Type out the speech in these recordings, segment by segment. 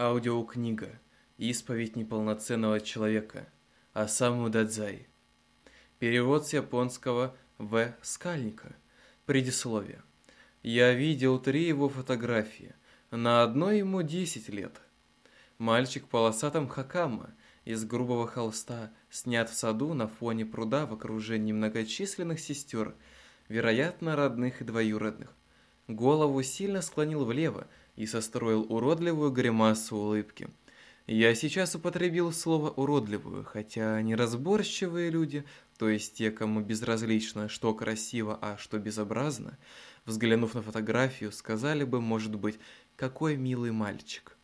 Аудиокнига «Исповедь неполноценного человека» Осаму Дадзай. Перевод с японского В. Скальника. Предисловие. Я видел три его фотографии. На одной ему 10 лет. Мальчик в полосатом хакама из грубого холста снят в саду на фоне пруда в окружении многочисленных сестер, вероятно, родных и двоюродных. Голову сильно склонил влево, и состроил уродливую гримасу улыбки. Я сейчас употребил слово «уродливую», хотя неразборчивые люди, то есть те, кому безразлично, что красиво, а что безобразно, взглянув на фотографию, сказали бы, может быть, «какой милый мальчик».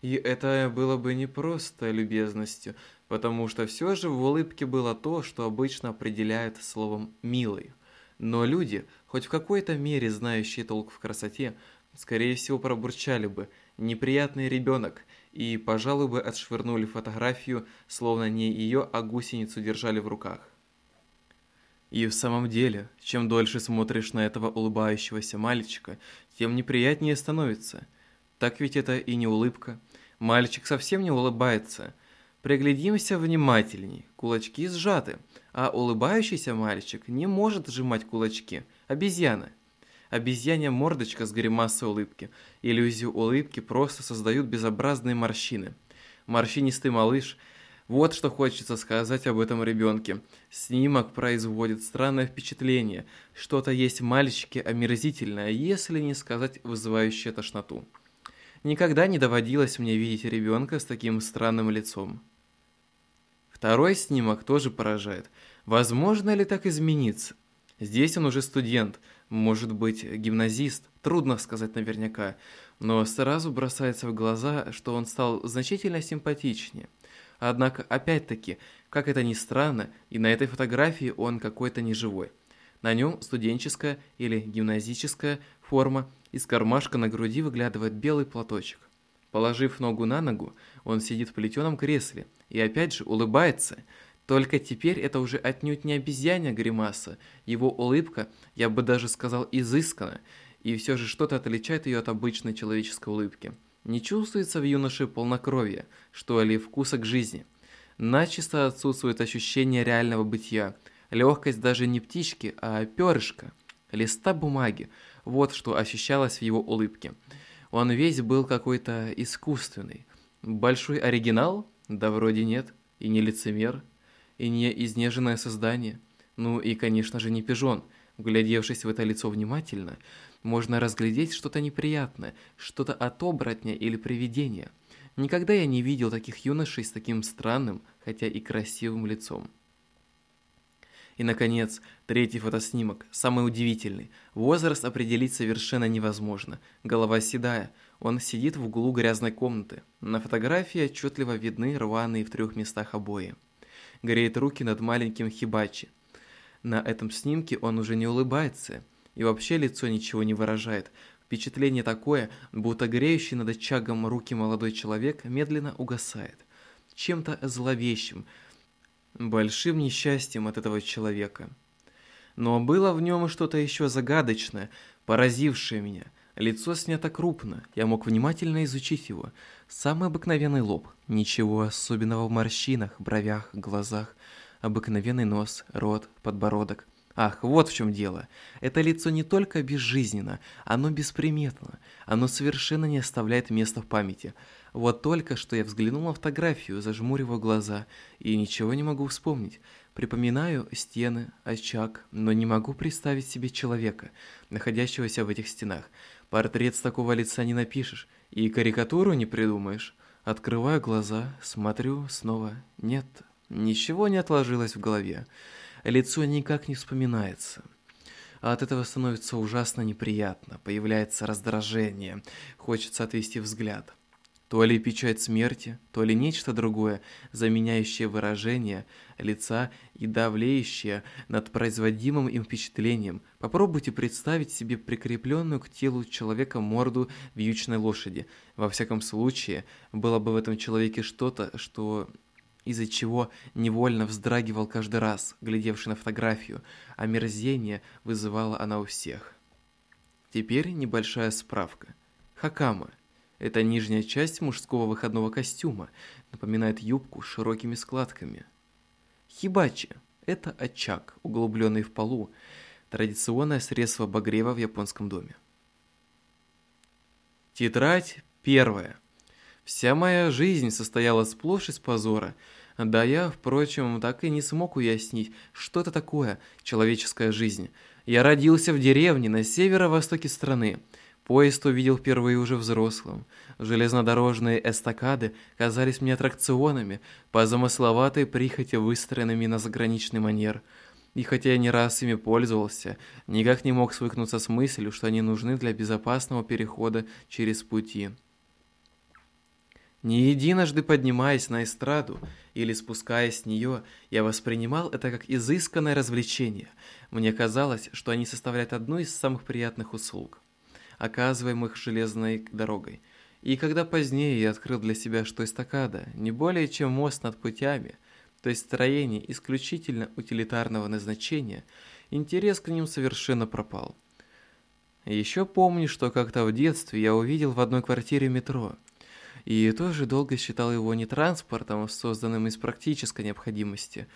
И это было бы не просто любезностью, потому что все же в улыбке было то, что обычно определяют словом «милый». Но люди, хоть в какой-то мере знающие толк в красоте, скорее всего, пробурчали бы «неприятный ребенок» и, пожалуй, бы отшвырнули фотографию, словно не ее, а гусеницу держали в руках. И в самом деле, чем дольше смотришь на этого улыбающегося мальчика, тем неприятнее становится. Так ведь это и не улыбка. Мальчик совсем не улыбается. Приглядимся внимательней, кулачки сжаты, а улыбающийся мальчик не может сжимать кулачки. Обезьяна – обезьянья мордочка с гримасой улыбки. Иллюзию улыбки просто создают безобразные морщины. Морщинистый малыш – вот что хочется сказать об этом ребенке. Снимок производит странное впечатление. Что-то есть в мальчике омерзительное, если не сказать вызывающее тошноту. Никогда не доводилось мне видеть ребенка с таким странным лицом. Второй снимок тоже поражает. Возможно ли так измениться? Здесь он уже студент – может быть, гимназист, трудно сказать наверняка, но сразу бросается в глаза, что он стал значительно симпатичнее. Однако, опять-таки, как это ни странно, и на этой фотографии он какой-то неживой. На нем студенческая или гимназическая форма, из кармашка на груди выглядывает белый платочек. Положив ногу на ногу, он сидит в плетеном кресле и опять же улыбается – только теперь это уже отнюдь не обезьянья гримаса. Его улыбка, я бы даже сказал, изыскана, и все же что-то отличает ее от обычной человеческой улыбки. Не чувствуется в юноше полнокровия, что ли вкуса к жизни. Начисто отсутствует ощущение реального бытия. Легкость даже не птички, а перышка, листа бумаги. Вот что ощущалось в его улыбке. Он весь был какой-то искусственный. Большой оригинал? Да вроде нет. И не лицемер и не изнеженное создание. Ну и, конечно же, не пижон. Вглядевшись в это лицо внимательно, можно разглядеть что-то неприятное, что-то от оборотня или привидения. Никогда я не видел таких юношей с таким странным, хотя и красивым лицом. И, наконец, третий фотоснимок, самый удивительный. Возраст определить совершенно невозможно. Голова седая. Он сидит в углу грязной комнаты. На фотографии отчетливо видны рваные в трех местах обои греет руки над маленьким хибачи. На этом снимке он уже не улыбается, и вообще лицо ничего не выражает. Впечатление такое, будто греющий над очагом руки молодой человек медленно угасает. Чем-то зловещим, большим несчастьем от этого человека. Но было в нем что-то еще загадочное, поразившее меня. Лицо снято крупно, я мог внимательно изучить его. Самый обыкновенный лоб, ничего особенного в морщинах, бровях, глазах. Обыкновенный нос, рот, подбородок. Ах, вот в чем дело. Это лицо не только безжизненно, оно бесприметно. Оно совершенно не оставляет места в памяти. Вот только что я взглянул на фотографию, зажмуривая глаза, и ничего не могу вспомнить. Припоминаю стены, очаг, но не могу представить себе человека, находящегося в этих стенах. Портрет с такого лица не напишешь, и карикатуру не придумаешь. Открываю глаза, смотрю, снова нет, ничего не отложилось в голове. Лицо никак не вспоминается. А от этого становится ужасно неприятно, появляется раздражение, хочется отвести взгляд. То ли печать смерти, то ли нечто другое, заменяющее выражение лица и давлеющее над производимым им впечатлением. Попробуйте представить себе прикрепленную к телу человека морду вьючной лошади. Во всяком случае, было бы в этом человеке что-то, что из-за чего невольно вздрагивал каждый раз, глядевший на фотографию, а мерзение вызывала она у всех. Теперь небольшая справка. Хакама – Это нижняя часть мужского выходного костюма, напоминает юбку с широкими складками. Хибачи – это очаг, углубленный в полу, традиционное средство обогрева в японском доме. Тетрадь первая. Вся моя жизнь состояла сплошь из позора. Да я, впрочем, так и не смог уяснить, что это такое человеческая жизнь. Я родился в деревне на северо-востоке страны. Поезд увидел впервые уже взрослым. Железнодорожные эстакады казались мне аттракционами, по замысловатой прихоти выстроенными на заграничный манер. И хотя я не раз ими пользовался, никак не мог свыкнуться с мыслью, что они нужны для безопасного перехода через пути. Не единожды поднимаясь на эстраду или спускаясь с нее, я воспринимал это как изысканное развлечение. Мне казалось, что они составляют одну из самых приятных услуг, оказываемых железной дорогой. И когда позднее я открыл для себя, что эстакада не более чем мост над путями, то есть строение исключительно утилитарного назначения, интерес к ним совершенно пропал. Еще помню, что как-то в детстве я увидел в одной квартире метро – и тоже долго считал его не транспортом, созданным из практической необходимости,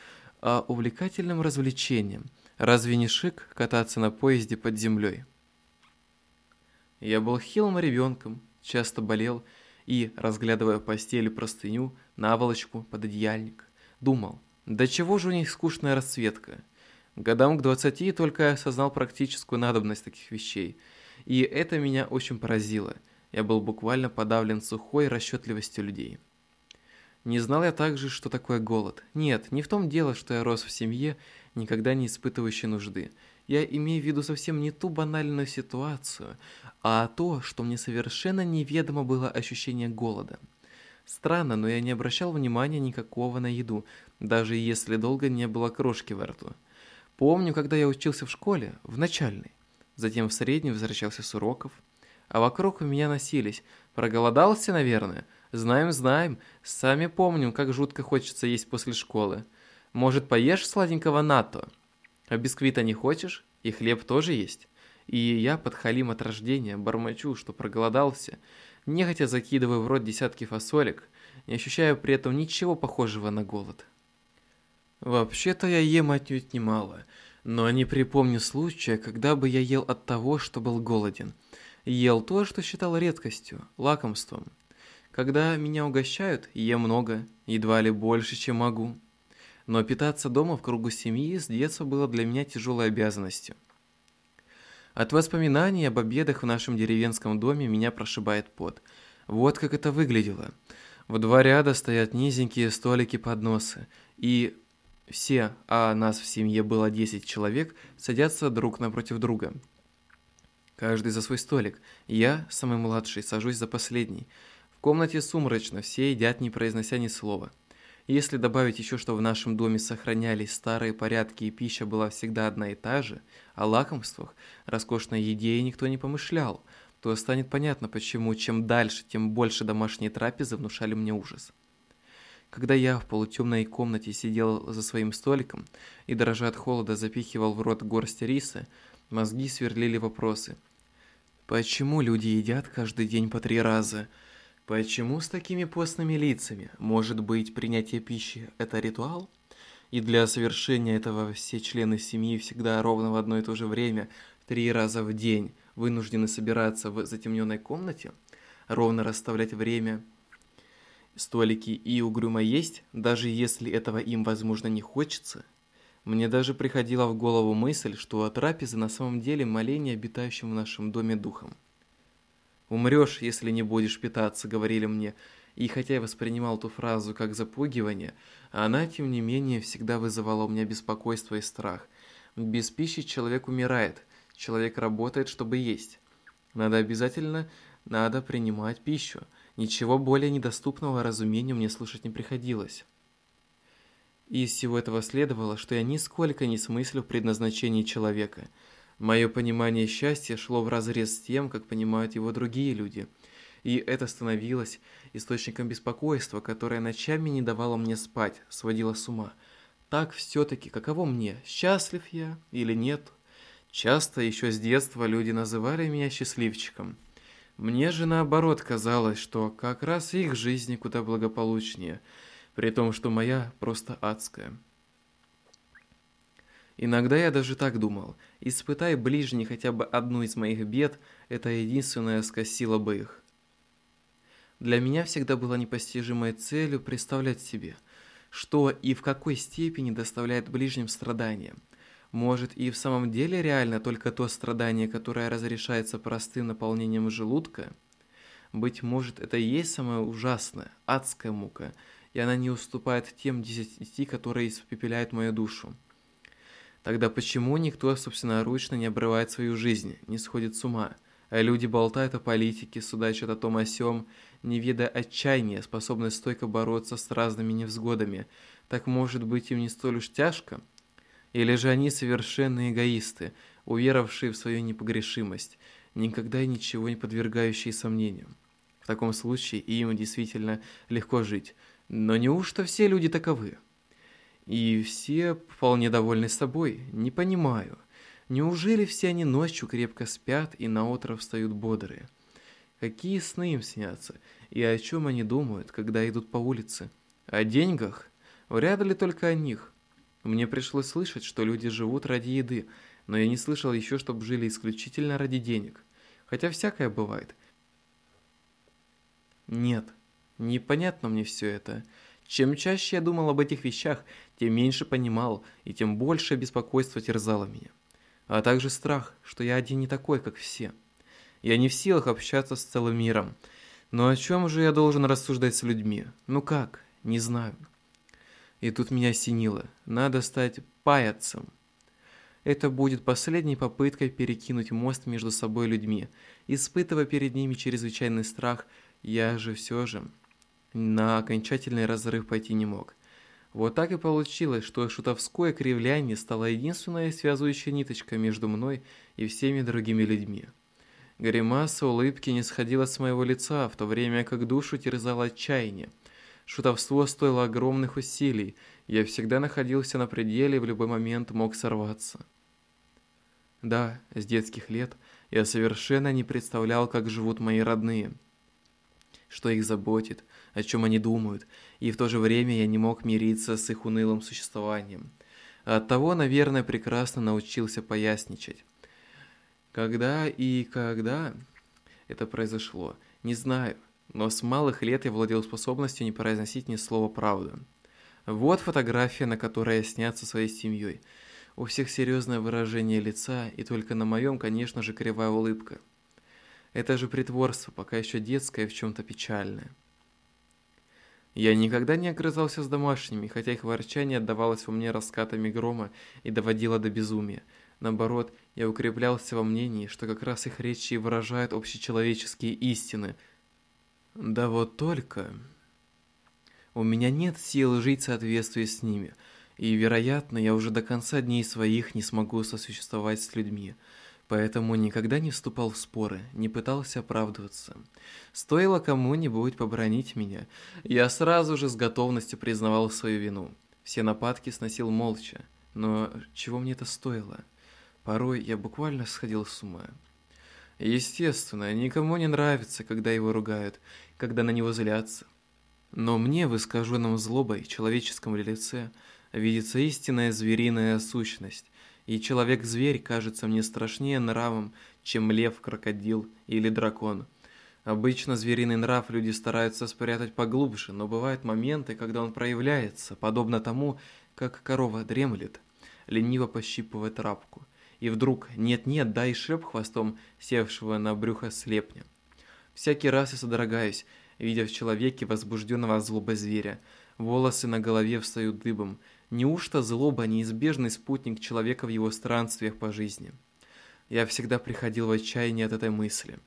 а увлекательным развлечением. Разве не шик кататься на поезде под землей? Я был хилым ребенком, часто болел и, разглядывая постель и простыню, наволочку, пододеяльник, думал, да чего же у них скучная расцветка? Годам к двадцати только я осознал практическую надобность таких вещей, и это меня очень поразило – я был буквально подавлен сухой расчетливостью людей. Не знал я также, что такое голод. Нет, не в том дело, что я рос в семье, никогда не испытывающей нужды. Я имею в виду совсем не ту банальную ситуацию, а то, что мне совершенно неведомо было ощущение голода. Странно, но я не обращал внимания никакого на еду, даже если долго не было крошки во рту. Помню, когда я учился в школе, в начальной, затем в средней возвращался с уроков – а вокруг у меня носились. Проголодался, наверное? Знаем, знаем. Сами помним, как жутко хочется есть после школы. Может, поешь сладенького НАТО? А бисквита не хочешь? И хлеб тоже есть. И я, подхалим от рождения, бормочу, что проголодался, нехотя закидываю в рот десятки фасолек, не ощущая при этом ничего похожего на голод. Вообще-то я ем отнюдь немало, но не припомню случая, когда бы я ел от того, что был голоден – Ел то, что считал редкостью, лакомством. Когда меня угощают, ем много, едва ли больше, чем могу. Но питаться дома в кругу семьи с детства было для меня тяжелой обязанностью. От воспоминаний об обедах в нашем деревенском доме меня прошибает пот. Вот как это выглядело. В два ряда стоят низенькие столики-подносы, и все, а нас в семье было 10 человек, садятся друг напротив друга – Каждый за свой столик. Я, самый младший, сажусь за последний. В комнате сумрачно, все едят, не произнося ни слова. Если добавить еще, что в нашем доме сохранялись старые порядки и пища была всегда одна и та же, о лакомствах, роскошной еде никто не помышлял, то станет понятно, почему чем дальше, тем больше домашние трапезы внушали мне ужас. Когда я в полутемной комнате сидел за своим столиком и, дрожа от холода, запихивал в рот горсть риса, мозги сверлили вопросы – Почему люди едят каждый день по три раза? Почему с такими постными лицами? Может быть, принятие пищи – это ритуал? И для совершения этого все члены семьи всегда ровно в одно и то же время, три раза в день, вынуждены собираться в затемненной комнате, ровно расставлять время, столики и угрюмо есть, даже если этого им, возможно, не хочется – мне даже приходила в голову мысль, что трапезы на самом деле моление обитающим в нашем доме духом. «Умрешь, если не будешь питаться», — говорили мне, и хотя я воспринимал эту фразу как запугивание, она, тем не менее, всегда вызывала у меня беспокойство и страх. Без пищи человек умирает, человек работает, чтобы есть. Надо обязательно, надо принимать пищу. Ничего более недоступного разумению мне слышать не приходилось. Из всего этого следовало, что я нисколько не смыслю в человека. Мое понимание счастья шло вразрез с тем, как понимают его другие люди. И это становилось источником беспокойства, которое ночами не давало мне спать, сводило с ума. Так все-таки, каково мне, счастлив я или нет? Часто еще с детства люди называли меня счастливчиком. Мне же наоборот казалось, что как раз их жизни куда благополучнее, при том, что моя просто адская. Иногда я даже так думал. Испытай ближний хотя бы одну из моих бед, это единственное скосило бы их. Для меня всегда было непостижимой целью представлять себе, что и в какой степени доставляет ближним страдания. Может и в самом деле реально только то страдание, которое разрешается простым наполнением желудка? Быть может, это и есть самая ужасная, адская мука, и она не уступает тем десяти, которые испепеляют мою душу. Тогда почему никто собственноручно не обрывает свою жизнь, не сходит с ума, а люди болтают о политике, судачат о том о сём, не видя отчаяния, способны стойко бороться с разными невзгодами, так может быть им не столь уж тяжко? Или же они совершенно эгоисты, уверовавшие в свою непогрешимость, никогда и ничего не подвергающие сомнению? В таком случае им действительно легко жить. Но неужто все люди таковы? И все вполне довольны собой. Не понимаю. Неужели все они ночью крепко спят и наутро встают бодрые? Какие сны им снятся? И о чем они думают, когда идут по улице? О деньгах? Вряд ли только о них. Мне пришлось слышать, что люди живут ради еды, но я не слышал еще, чтобы жили исключительно ради денег. Хотя всякое бывает. Нет, непонятно мне все это. Чем чаще я думал об этих вещах, тем меньше понимал, и тем больше беспокойство терзало меня. А также страх, что я один не такой, как все. Я не в силах общаться с целым миром. Но о чем же я должен рассуждать с людьми? Ну как? Не знаю. И тут меня осенило. Надо стать паяцем. Это будет последней попыткой перекинуть мост между собой и людьми. Испытывая перед ними чрезвычайный страх, я же все же на окончательный разрыв пойти не мог. Вот так и получилось, что шутовское кривляние стало единственной связывающей ниточкой между мной и всеми другими людьми. Гримаса улыбки не сходила с моего лица, в то время как душу терзало отчаяние. Шутовство стоило огромных усилий, я всегда находился на пределе и в любой момент мог сорваться. Да, с детских лет я совершенно не представлял, как живут мои родные – что их заботит, о чем они думают, и в то же время я не мог мириться с их унылым существованием. Оттого, наверное, прекрасно научился поясничать. Когда и когда это произошло, не знаю, но с малых лет я владел способностью не произносить ни слова правды. Вот фотография, на которой я снят со своей семьей. У всех серьезное выражение лица, и только на моем, конечно же, кривая улыбка. Это же притворство, пока еще детское и в чем-то печальное. Я никогда не огрызался с домашними, хотя их ворчание отдавалось во мне раскатами грома и доводило до безумия. Наоборот, я укреплялся во мнении, что как раз их речи и выражают общечеловеческие истины. Да вот только... У меня нет сил жить в соответствии с ними, и, вероятно, я уже до конца дней своих не смогу сосуществовать с людьми поэтому никогда не вступал в споры, не пытался оправдываться. Стоило кому-нибудь побронить меня, я сразу же с готовностью признавал свою вину. Все нападки сносил молча, но чего мне это стоило? Порой я буквально сходил с ума. Естественно, никому не нравится, когда его ругают, когда на него злятся. Но мне в искаженном злобой человеческом лице видится истинная звериная сущность, и человек-зверь кажется мне страшнее нравом, чем лев, крокодил или дракон. Обычно звериный нрав люди стараются спрятать поглубже, но бывают моменты, когда он проявляется, подобно тому, как корова дремлет, лениво пощипывая травку. И вдруг нет-нет, дай шлеп хвостом севшего на брюхо слепня. Всякий раз я содрогаюсь, видя в человеке возбужденного злобой зверя. Волосы на голове встают дыбом, Неужто злоба – неизбежный спутник человека в его странствиях по жизни? Я всегда приходил в отчаяние от этой мысли.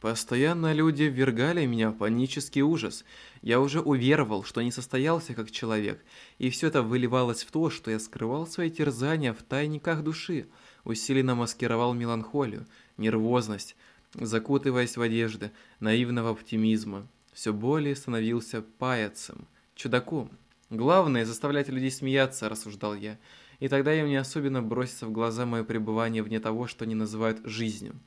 Постоянно люди ввергали меня в панический ужас. Я уже уверовал, что не состоялся как человек, и все это выливалось в то, что я скрывал свои терзания в тайниках души, усиленно маскировал меланхолию, нервозность, закутываясь в одежды наивного оптимизма. Все более становился паяцем, чудаком. Главное – заставлять людей смеяться, рассуждал я, и тогда им не особенно бросится в глаза мое пребывание вне того, что они называют жизнью.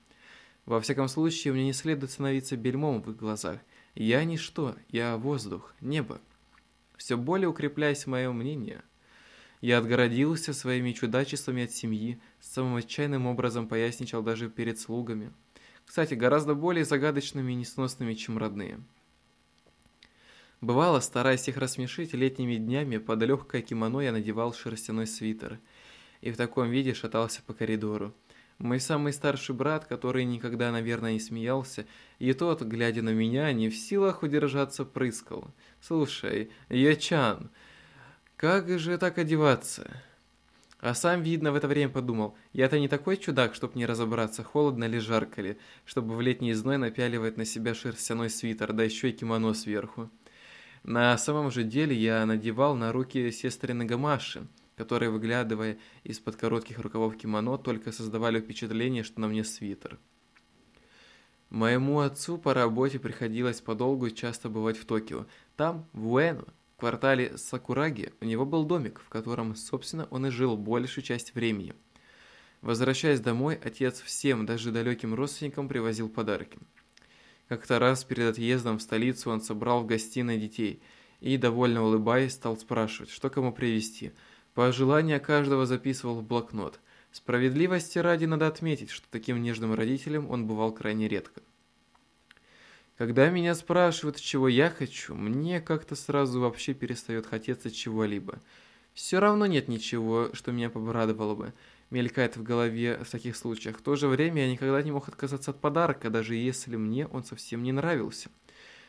Во всяком случае, мне не следует становиться бельмом в их глазах. Я ничто, я воздух, небо. Все более укрепляясь в моем мнении, я отгородился своими чудачествами от семьи, самым отчаянным образом поясничал даже перед слугами. Кстати, гораздо более загадочными и несносными, чем родные. Бывало, стараясь их рассмешить, летними днями под легкое кимоно я надевал шерстяной свитер и в таком виде шатался по коридору. Мой самый старший брат, который никогда, наверное, не смеялся, и тот, глядя на меня, не в силах удержаться, прыскал. «Слушай, Ячан, как же так одеваться?» А сам, видно, в это время подумал, я-то не такой чудак, чтоб не разобраться, холодно ли, жарко ли, чтобы в летний зной напяливать на себя шерстяной свитер, да еще и кимоно сверху. На самом же деле я надевал на руки сестрины гамаши, которые, выглядывая из-под коротких рукавов кимоно, только создавали впечатление, что на мне свитер. Моему отцу по работе приходилось подолгу и часто бывать в Токио. Там, в Уэну, в квартале Сакураги, у него был домик, в котором, собственно, он и жил большую часть времени. Возвращаясь домой, отец всем, даже далеким родственникам, привозил подарки – как-то раз перед отъездом в столицу он собрал в гостиной детей и, довольно улыбаясь, стал спрашивать, что кому привезти. Пожелания каждого записывал в блокнот. Справедливости ради надо отметить, что таким нежным родителем он бывал крайне редко. Когда меня спрашивают, чего я хочу, мне как-то сразу вообще перестает хотеться чего-либо. Все равно нет ничего, что меня побрадовало бы мелькает в голове в таких случаях. В то же время я никогда не мог отказаться от подарка, даже если мне он совсем не нравился.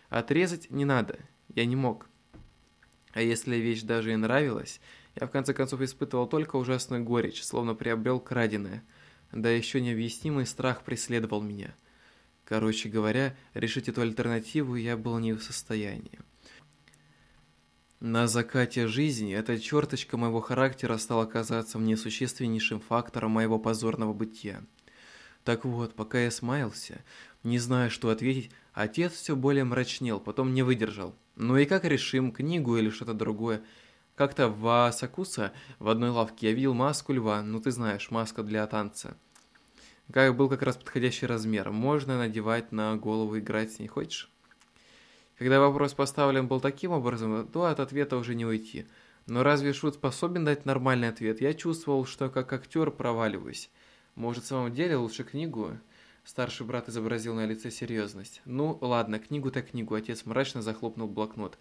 Отрезать не надо, я не мог. А если вещь даже и нравилась, я в конце концов испытывал только ужасную горечь, словно приобрел краденое. Да еще необъяснимый страх преследовал меня. Короче говоря, решить эту альтернативу я был не в состоянии. На закате жизни эта черточка моего характера стала казаться мне существеннейшим фактором моего позорного бытия. Так вот, пока я смаялся, не зная, что ответить, отец все более мрачнел, потом не выдержал. Ну и как решим, книгу или что-то другое? Как-то в Асакуса в одной лавке я видел маску льва, ну ты знаешь, маска для танца. Как был как раз подходящий размер, можно надевать на голову, играть с ней, хочешь? Когда вопрос поставлен был таким образом, то от ответа уже не уйти. Но разве Шут способен дать нормальный ответ? Я чувствовал, что как актер проваливаюсь. Может, в самом деле лучше книгу? Старший брат изобразил на лице серьезность. Ну, ладно, книгу так книгу. Отец мрачно захлопнул блокнот,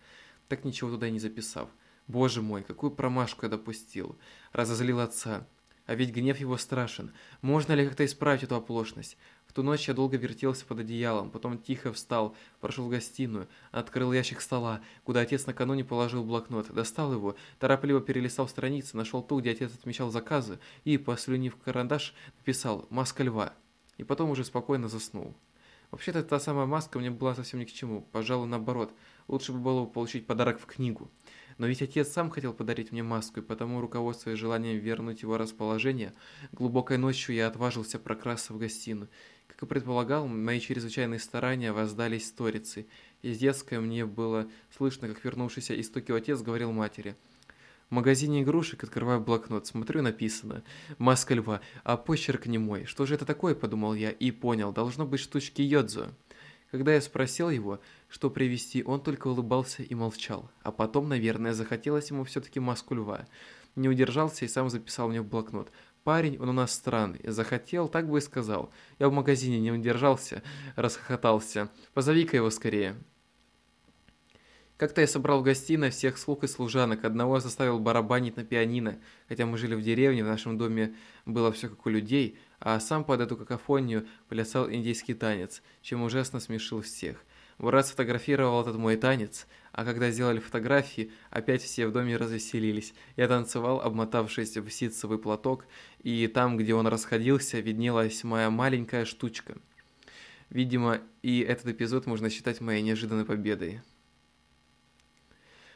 так ничего туда не записав. Боже мой, какую промашку я допустил. Разозлил отца. А ведь гнев его страшен. Можно ли как-то исправить эту оплошность? В ту ночь я долго вертелся под одеялом, потом тихо встал, прошел в гостиную, открыл ящик стола, куда отец накануне положил блокнот, достал его, торопливо перелистал страницы, нашел ту, где отец отмечал заказы, и, послюнив карандаш, написал «Маска льва». И потом уже спокойно заснул. Вообще-то та самая маска мне была совсем ни к чему, пожалуй, наоборот. Лучше бы было получить подарок в книгу. Но ведь отец сам хотел подарить мне маску, и потому, руководствуясь желанием вернуть его расположение, глубокой ночью я отважился прокрасться в гостиную. Как и предполагал, мои чрезвычайные старания воздались сторицей. Из детской мне было слышно, как вернувшийся из Токио отец говорил матери. В магазине игрушек открываю блокнот, смотрю, написано «Маска льва», а почерк не мой. Что же это такое, подумал я, и понял, должно быть штучки Йодзо. Когда я спросил его, что привезти, он только улыбался и молчал. А потом, наверное, захотелось ему все-таки маску льва. Не удержался и сам записал мне в блокнот. Парень, он у нас странный. Захотел, так бы и сказал. Я в магазине не удержался, расхохотался. Позови-ка его скорее. Как-то я собрал в гостиной всех слуг и служанок, одного заставил барабанить на пианино, хотя мы жили в деревне, в нашем доме было все как у людей, а сам под эту какофонию плясал индийский танец, чем ужасно смешил всех. Брат сфотографировал этот мой танец, а когда сделали фотографии, опять все в доме развеселились. Я танцевал, обмотавшись в ситцевый платок, и там, где он расходился, виднелась моя маленькая штучка. Видимо, и этот эпизод можно считать моей неожиданной победой.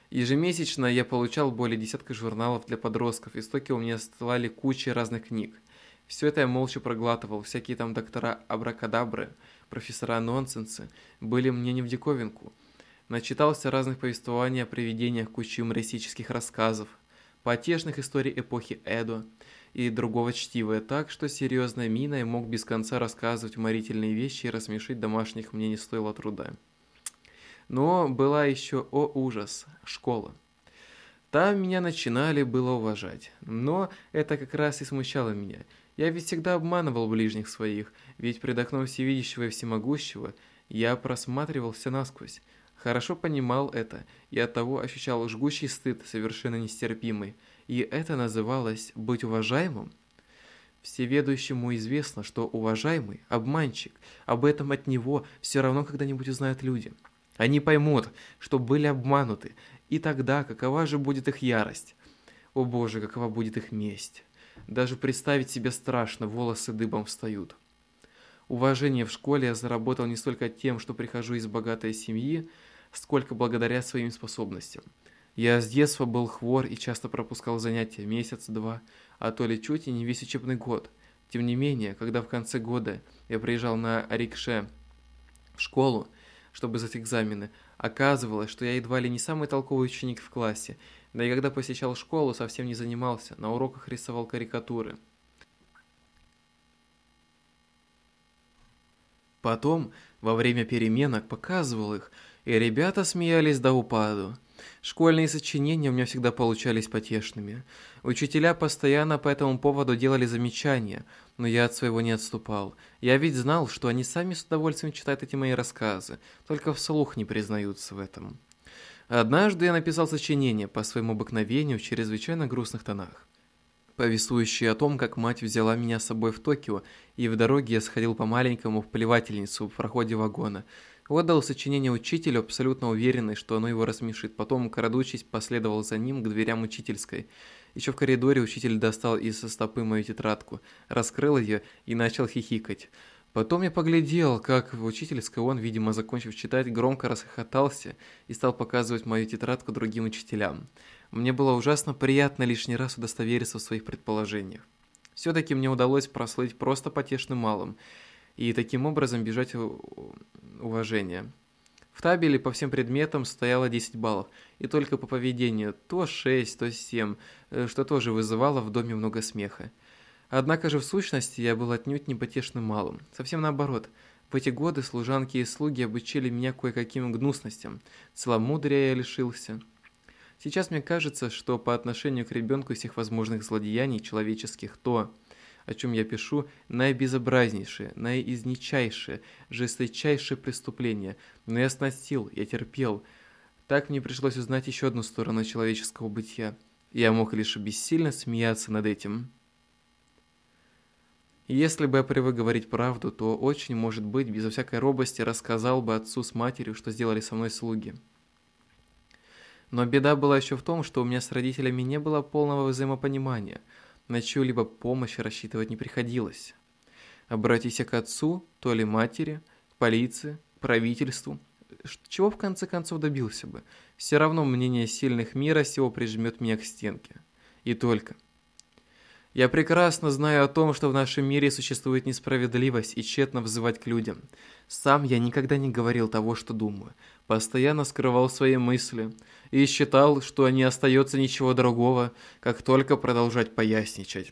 Ежемесячно я получал более десятка журналов для подростков, из Токио мне слали кучи разных книг. Все это я молча проглатывал, всякие там доктора абракадабры – профессора нонсенса были мне не в диковинку. Начитался разных повествований о привидениях, кучу юмористических рассказов, потешных историй эпохи Эдо. и другого чтивое так, что серьезной миной мог без конца рассказывать уморительные вещи и рассмешить домашних мне не стоило труда. Но была еще, о ужас, школа. Там меня начинали было уважать, но это как раз и смущало меня. Я ведь всегда обманывал ближних своих, ведь пред окном всевидящего и всемогущего я просматривался насквозь. Хорошо понимал это, и оттого ощущал жгучий стыд, совершенно нестерпимый. И это называлось «быть уважаемым»? Всеведущему известно, что уважаемый – обманщик. Об этом от него все равно когда-нибудь узнают люди. Они поймут, что были обмануты, и тогда какова же будет их ярость? О боже, какова будет их месть? Даже представить себе страшно, волосы дыбом встают. Уважение в школе я заработал не столько тем, что прихожу из богатой семьи, сколько благодаря своим способностям. Я с детства был хвор и часто пропускал занятия месяц-два, а то ли чуть и не весь учебный год. Тем не менее, когда в конце года я приезжал на рикше в школу, чтобы сдать экзамены, оказывалось, что я едва ли не самый толковый ученик в классе, да и когда посещал школу, совсем не занимался, на уроках рисовал карикатуры. Потом, во время переменок, показывал их, и ребята смеялись до упаду. Школьные сочинения у меня всегда получались потешными. Учителя постоянно по этому поводу делали замечания, но я от своего не отступал. Я ведь знал, что они сами с удовольствием читают эти мои рассказы, только вслух не признаются в этом. Однажды я написал сочинение по своему обыкновению в чрезвычайно грустных тонах повествующий о том, как мать взяла меня с собой в Токио, и в дороге я сходил по маленькому в плевательницу в проходе вагона. Отдал сочинение учителю, абсолютно уверенный, что оно его рассмешит. Потом, крадучись, последовал за ним к дверям учительской. Еще в коридоре учитель достал из стопы мою тетрадку, раскрыл ее и начал хихикать. Потом я поглядел, как в учительской он, видимо, закончив читать, громко расхохотался и стал показывать мою тетрадку другим учителям. Мне было ужасно приятно лишний раз удостовериться в своих предположениях. Все-таки мне удалось прослыть просто потешным малым и таким образом бежать уважения. В табеле по всем предметам стояло 10 баллов, и только по поведению то 6, то 7, э, что тоже вызывало в доме много смеха. Однако же в сущности я был отнюдь не потешным малым. Совсем наоборот. В эти годы служанки и слуги обучили меня кое-каким гнусностям. Целомудрия я лишился. Сейчас мне кажется, что по отношению к ребенку всех возможных злодеяний человеческих то, о чем я пишу, наибезобразнейшее, наиизничайшее, жесточайшее преступление. Но я сносил, я терпел. Так мне пришлось узнать еще одну сторону человеческого бытия. Я мог лишь бессильно смеяться над этим. Если бы я привык говорить правду, то очень, может быть, безо всякой робости рассказал бы отцу с матерью, что сделали со мной слуги. Но беда была еще в том, что у меня с родителями не было полного взаимопонимания, на чью-либо помощь рассчитывать не приходилось. Обратись к отцу, то ли матери, к полиции, к правительству, чего в конце концов добился бы? Все равно мнение сильных мира сего прижмет меня к стенке. И только. Я прекрасно знаю о том, что в нашем мире существует несправедливость и тщетно взывать к людям. Сам я никогда не говорил того, что думаю. Постоянно скрывал свои мысли и считал, что не остается ничего другого, как только продолжать поясничать.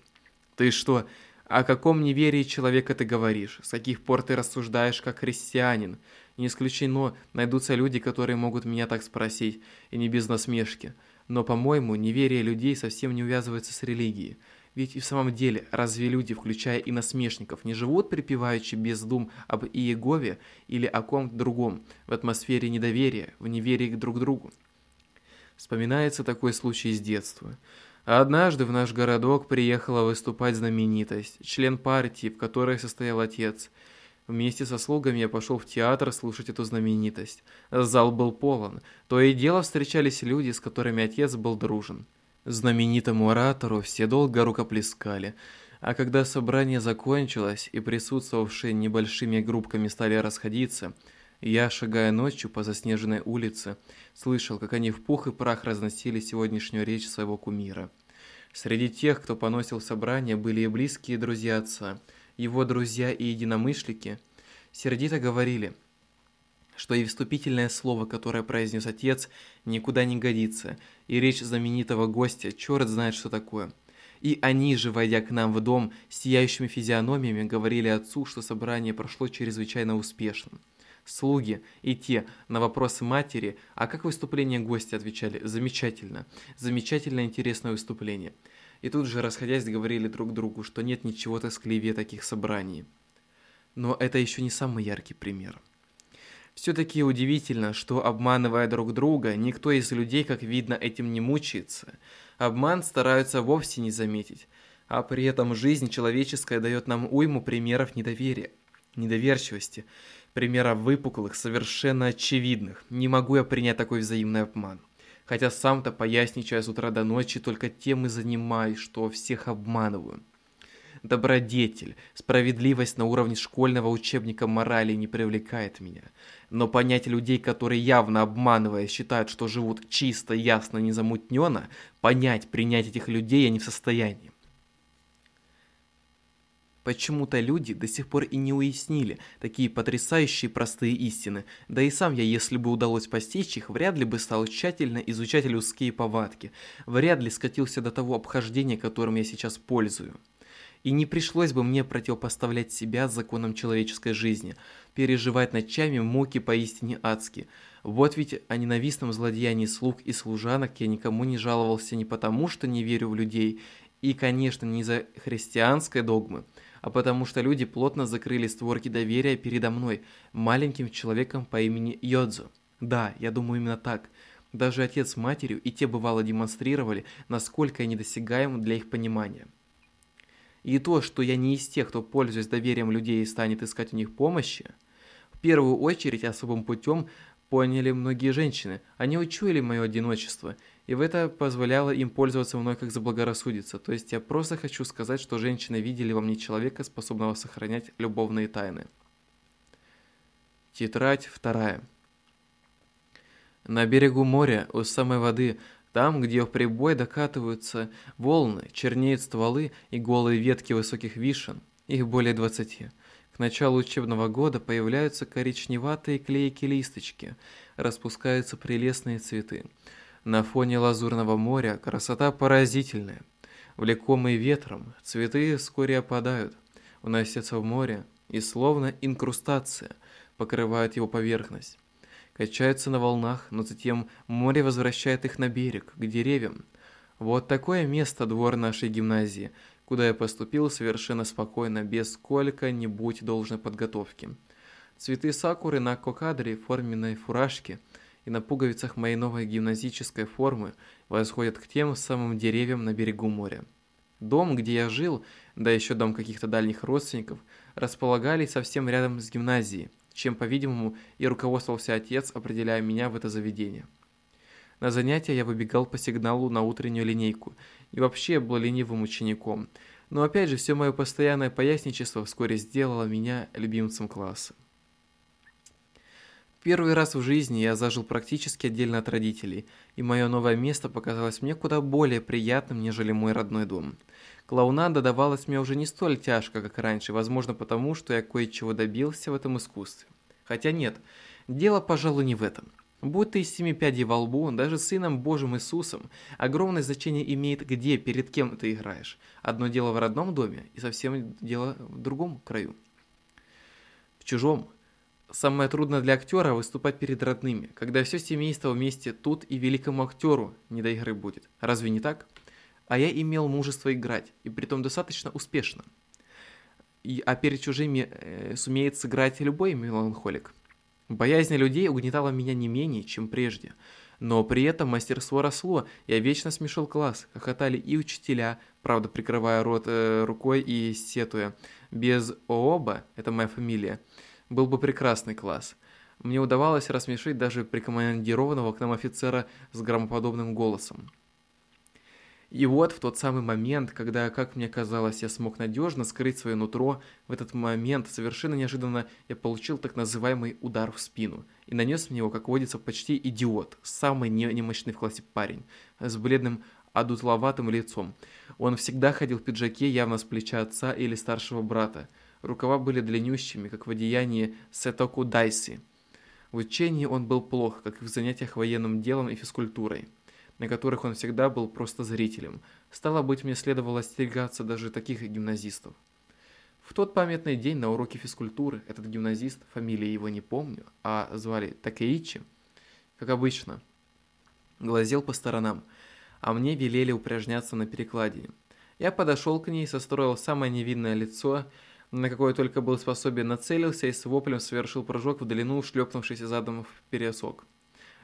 Ты что, о каком неверии человека ты говоришь? С каких пор ты рассуждаешь как христианин? Не исключено, найдутся люди, которые могут меня так спросить, и не без насмешки. Но, по-моему, неверие людей совсем не увязывается с религией. Ведь и в самом деле, разве люди, включая и насмешников, не живут припеваючи без дум об Иегове или о ком-то другом, в атмосфере недоверия, в неверии к друг другу? Вспоминается такой случай из детства. Однажды в наш городок приехала выступать знаменитость, член партии, в которой состоял отец. Вместе со слугами я пошел в театр слушать эту знаменитость. Зал был полон. То и дело встречались люди, с которыми отец был дружен. Знаменитому оратору все долго рукоплескали, а когда собрание закончилось и присутствовавшие небольшими группками стали расходиться, я, шагая ночью по заснеженной улице, слышал, как они в пух и прах разносили сегодняшнюю речь своего кумира. Среди тех, кто поносил собрание, были и близкие друзья отца, его друзья и единомышленники. Сердито говорили – что и вступительное слово, которое произнес отец, никуда не годится, и речь знаменитого гостя, черт знает что такое. И они же, войдя к нам в дом, сияющими физиономиями говорили отцу, что собрание прошло чрезвычайно успешно. Слуги и те на вопросы матери, а как выступление гостя отвечали «замечательно», «замечательно интересное выступление». И тут же, расходясь, говорили друг другу, что нет ничего тоскливее таких собраний. Но это еще не самый яркий пример. Все-таки удивительно, что обманывая друг друга, никто из людей, как видно, этим не мучается. Обман стараются вовсе не заметить, а при этом жизнь человеческая дает нам уйму примеров недоверия, недоверчивости, примеров выпуклых, совершенно очевидных. Не могу я принять такой взаимный обман. Хотя сам-то поясничаю с утра до ночи только тем и занимаюсь, что всех обманываю добродетель, справедливость на уровне школьного учебника морали не привлекает меня. Но понять людей, которые явно обманывая считают, что живут чисто, ясно, незамутненно, понять, принять этих людей я не в состоянии. Почему-то люди до сих пор и не уяснили такие потрясающие простые истины, да и сам я, если бы удалось постичь их, вряд ли бы стал тщательно изучать людские повадки, вряд ли скатился до того обхождения, которым я сейчас пользую. И не пришлось бы мне противопоставлять себя законам человеческой жизни, переживать ночами муки поистине адские. Вот ведь о ненавистном злодеянии слуг и служанок я никому не жаловался не потому, что не верю в людей, и, конечно, не за христианской догмы, а потому что люди плотно закрыли створки доверия передо мной, маленьким человеком по имени Йодзо. Да, я думаю именно так. Даже отец с матерью и те бывало демонстрировали, насколько я недосягаем для их понимания. И то, что я не из тех, кто, пользуясь доверием людей и станет искать у них помощи, в первую очередь особым путем поняли многие женщины. Они учуяли мое одиночество, и в это позволяло им пользоваться мной как заблагорассудится. То есть я просто хочу сказать, что женщины видели во мне человека, способного сохранять любовные тайны. Тетрадь вторая. На берегу моря, у самой воды, там, где в прибой докатываются волны, чернеют стволы и голые ветки высоких вишен, их более двадцати. К началу учебного года появляются коричневатые клейкие листочки, распускаются прелестные цветы. На фоне лазурного моря красота поразительная. Влекомые ветром, цветы вскоре опадают, уносятся в море, и словно инкрустация покрывают его поверхность качаются на волнах, но затем море возвращает их на берег, к деревьям. Вот такое место двор нашей гимназии, куда я поступил совершенно спокойно, без сколько-нибудь должной подготовки. Цветы сакуры на кокадре, форменной фуражке и на пуговицах моей новой гимназической формы восходят к тем самым деревьям на берегу моря. Дом, где я жил, да еще дом каких-то дальних родственников, располагались совсем рядом с гимназией – чем, по-видимому, и руководствовался отец, определяя меня в это заведение. На занятия я выбегал по сигналу на утреннюю линейку, и вообще был ленивым учеником. Но опять же, все мое постоянное поясничество вскоре сделало меня любимцем класса. Первый раз в жизни я зажил практически отдельно от родителей, и мое новое место показалось мне куда более приятным, нежели мой родной дом. Клоунада давалась мне уже не столь тяжко, как раньше, возможно потому, что я кое-чего добился в этом искусстве. Хотя нет, дело, пожалуй, не в этом. Будь ты из семи пядей во лбу, даже сыном Божьим Иисусом, огромное значение имеет, где, перед кем ты играешь. Одно дело в родном доме, и совсем дело в другом краю. В чужом, Самое трудное для актера выступать перед родными, когда все семейство вместе тут и великому актеру не до игры будет. Разве не так? А я имел мужество играть, и притом достаточно успешно. И, а перед чужими э, сумеет сыграть любой меланхолик. Боязнь людей угнетала меня не менее, чем прежде. Но при этом мастерство росло, я вечно смешил класс, хохотали и учителя, правда прикрывая рот э, рукой и сетуя. Без ооба, это моя фамилия, был бы прекрасный класс. Мне удавалось рассмешить даже прикомандированного к нам офицера с громоподобным голосом. И вот в тот самый момент, когда, как мне казалось, я смог надежно скрыть свое нутро, в этот момент совершенно неожиданно я получил так называемый удар в спину. И нанес мне его, как водится, почти идиот, самый немощный в классе парень, с бледным адутловатым лицом. Он всегда ходил в пиджаке явно с плеча отца или старшего брата. Рукава были длиннющими, как в одеянии Сетоку Дайси. В учении он был плох, как и в занятиях военным делом и физкультурой. На которых он всегда был просто зрителем. Стало быть, мне следовало остерегаться даже таких гимназистов. В тот памятный день на уроке физкультуры этот гимназист, фамилии его не помню, а звали Такеичи, как обычно, глазел по сторонам, а мне велели упражняться на перекладине. Я подошел к ней, состроил самое невинное лицо, на какое только был способен, нацелился и с воплем совершил прыжок в длину, шлепнувшись задом в пересок.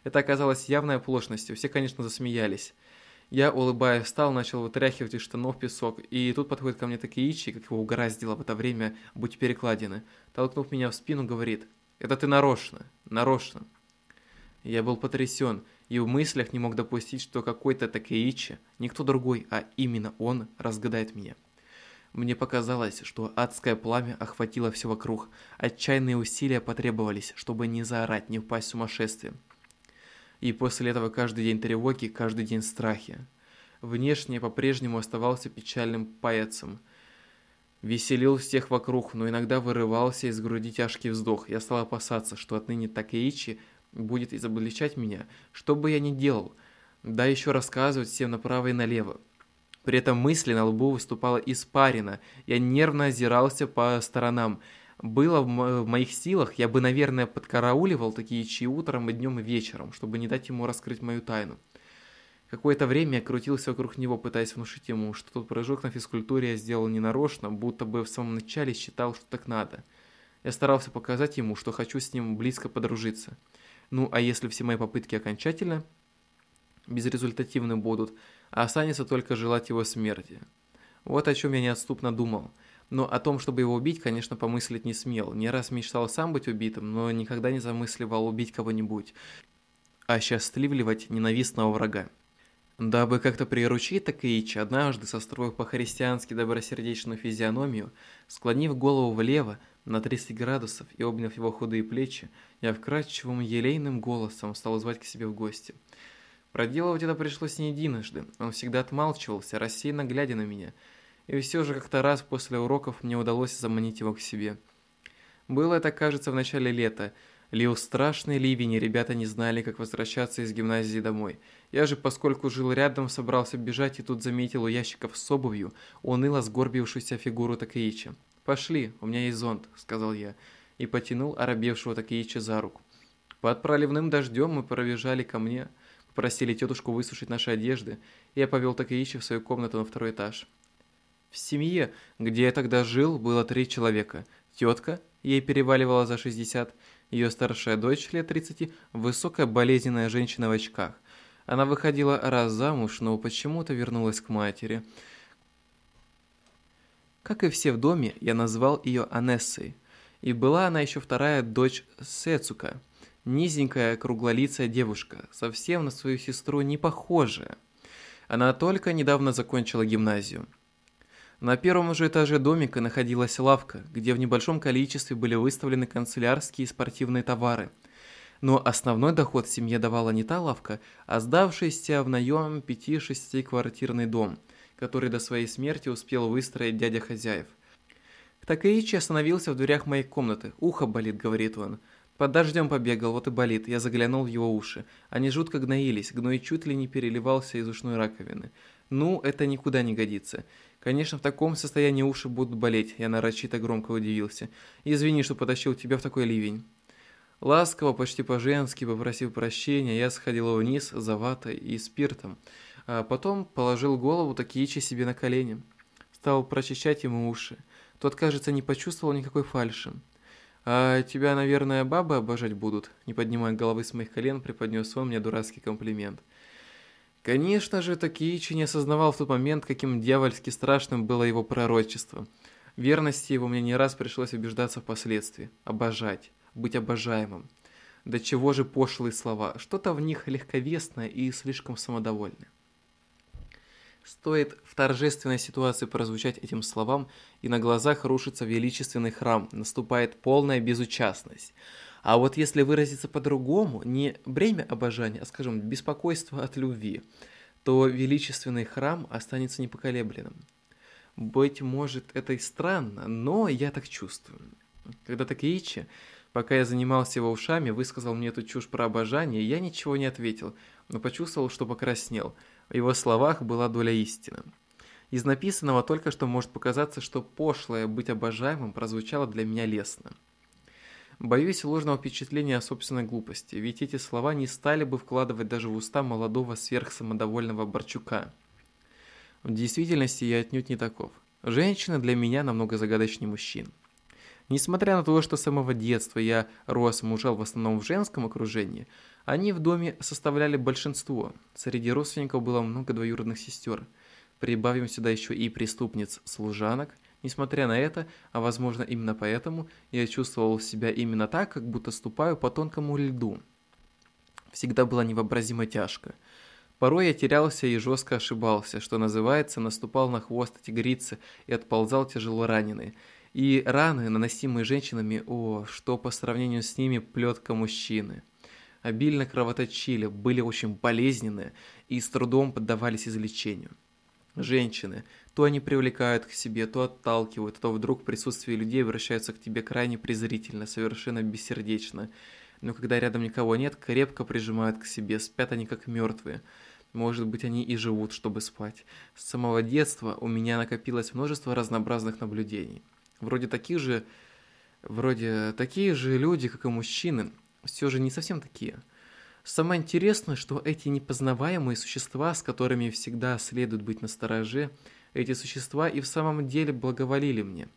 Это оказалось явной оплошностью, все, конечно, засмеялись. Я, улыбаясь, встал, начал вытряхивать из штанов песок, и тут подходит ко мне Такеичи, как его угораздило в это время быть перекладины. Толкнув меня в спину, говорит, «Это ты нарочно, нарочно». Я был потрясен, и в мыслях не мог допустить, что какой-то Такеичи, никто другой, а именно он, разгадает меня. Мне показалось, что адское пламя охватило все вокруг. Отчаянные усилия потребовались, чтобы не заорать, не упасть в сумасшествие. И после этого каждый день тревоги, каждый день страхи. Внешне по-прежнему оставался печальным паяцем. Веселил всех вокруг, но иногда вырывался из груди тяжкий вздох. Я стал опасаться, что отныне Такеичи будет изобличать меня, что бы я ни делал, да еще рассказывать всем направо и налево. При этом мысли на лбу выступала испарина, я нервно озирался по сторонам. Было в, моих силах, я бы, наверное, подкарауливал такие чаи утром и днем и вечером, чтобы не дать ему раскрыть мою тайну. Какое-то время я крутился вокруг него, пытаясь внушить ему, что тот прыжок на физкультуре я сделал ненарочно, будто бы в самом начале считал, что так надо. Я старался показать ему, что хочу с ним близко подружиться. Ну, а если все мои попытки окончательно безрезультативны будут, останется только желать его смерти. Вот о чем я неотступно думал. Но о том, чтобы его убить, конечно, помыслить не смел. Не раз мечтал сам быть убитым, но никогда не замысливал убить кого-нибудь, а счастливливать ненавистного врага. Дабы как-то приручить Такаича, однажды, состроив по-христиански добросердечную физиономию, склонив голову влево на 30 градусов и обняв его худые плечи, я вкрадчивым елейным голосом стал звать к себе в гости. Проделывать это пришлось не единожды, он всегда отмалчивался, рассеянно глядя на меня, и все же как-то раз после уроков мне удалось заманить его к себе. Было это, кажется, в начале лета, Лил страшный ливень, и ребята не знали, как возвращаться из гимназии домой. Я же, поскольку жил рядом, собрался бежать и тут заметил у ящиков с обувью уныло сгорбившуюся фигуру Такаича. «Пошли, у меня есть зонт», — сказал я, и потянул оробевшего Такаича за руку. Под проливным дождем мы пробежали ко мне, попросили тетушку высушить наши одежды, и я повел Такаича в свою комнату на второй этаж. В семье, где я тогда жил, было три человека. Тетка, ей переваливала за 60, ее старшая дочь лет 30, высокая болезненная женщина в очках. Она выходила раз замуж, но почему-то вернулась к матери. Как и все в доме, я назвал ее Анессой. И была она еще вторая дочь Сецука. Низенькая, круглолицая девушка, совсем на свою сестру не похожая. Она только недавно закончила гимназию. На первом же этаже домика находилась лавка, где в небольшом количестве были выставлены канцелярские и спортивные товары. Но основной доход семье давала не та лавка, а сдавшийся в наем 5-6 квартирный дом, который до своей смерти успел выстроить дядя хозяев. Такаичи остановился в дверях моей комнаты. «Ухо болит», — говорит он. Под дождем побегал, вот и болит. Я заглянул в его уши. Они жутко гноились, гной чуть ли не переливался из ушной раковины. Ну, это никуда не годится. Конечно, в таком состоянии уши будут болеть, я нарочито громко удивился. Извини, что потащил тебя в такой ливень. Ласково, почти по-женски, попросив прощения, я сходил вниз за ватой и спиртом, а потом положил голову Такиичи себе на колени. Стал прочищать ему уши. Тот, кажется, не почувствовал никакой фальши. «А тебя, наверное, бабы обожать будут?» Не поднимая головы с моих колен, преподнес он мне дурацкий комплимент. Конечно же, Такиичи не осознавал в тот момент, каким дьявольски страшным было его пророчество. Верности его мне не раз пришлось убеждаться впоследствии. Обожать, быть обожаемым. До чего же пошлые слова, что-то в них легковесное и слишком самодовольное. Стоит в торжественной ситуации прозвучать этим словам, и на глазах рушится величественный храм, наступает полная безучастность – а вот если выразиться по-другому, не бремя обожания, а, скажем, беспокойство от любви, то величественный храм останется непоколебленным. Быть может, это и странно, но я так чувствую. Когда Такеичи Пока я занимался его ушами, высказал мне эту чушь про обожание, я ничего не ответил, но почувствовал, что покраснел. В его словах была доля истины. Из написанного только что может показаться, что пошлое «быть обожаемым» прозвучало для меня лестно. Боюсь ложного впечатления о собственной глупости, ведь эти слова не стали бы вкладывать даже в уста молодого сверхсамодовольного Борчука. В действительности я отнюдь не таков. Женщина для меня намного загадочнее мужчин. Несмотря на то, что с самого детства я рос мужал в основном в женском окружении, они в доме составляли большинство. Среди родственников было много двоюродных сестер – Прибавим сюда еще и преступниц-служанок. Несмотря на это, а возможно именно поэтому, я чувствовал себя именно так, как будто ступаю по тонкому льду. Всегда было невообразимо тяжко. Порой я терялся и жестко ошибался, что называется, наступал на хвост тигрицы и отползал тяжело раненый. И раны, наносимые женщинами, о, что по сравнению с ними плетка мужчины. Обильно кровоточили, были очень болезненные и с трудом поддавались излечению. Женщины. То они привлекают к себе, то отталкивают, то вдруг в присутствии людей обращаются к тебе крайне презрительно, совершенно бессердечно. Но когда рядом никого нет, крепко прижимают к себе, спят они как мертвые. Может быть, они и живут, чтобы спать. С самого детства у меня накопилось множество разнообразных наблюдений. Вроде таких же... Вроде такие же люди, как и мужчины, все же не совсем такие – Самое интересное, что эти непознаваемые существа, с которыми всегда следует быть настороже, эти существа и в самом деле благоволили мне.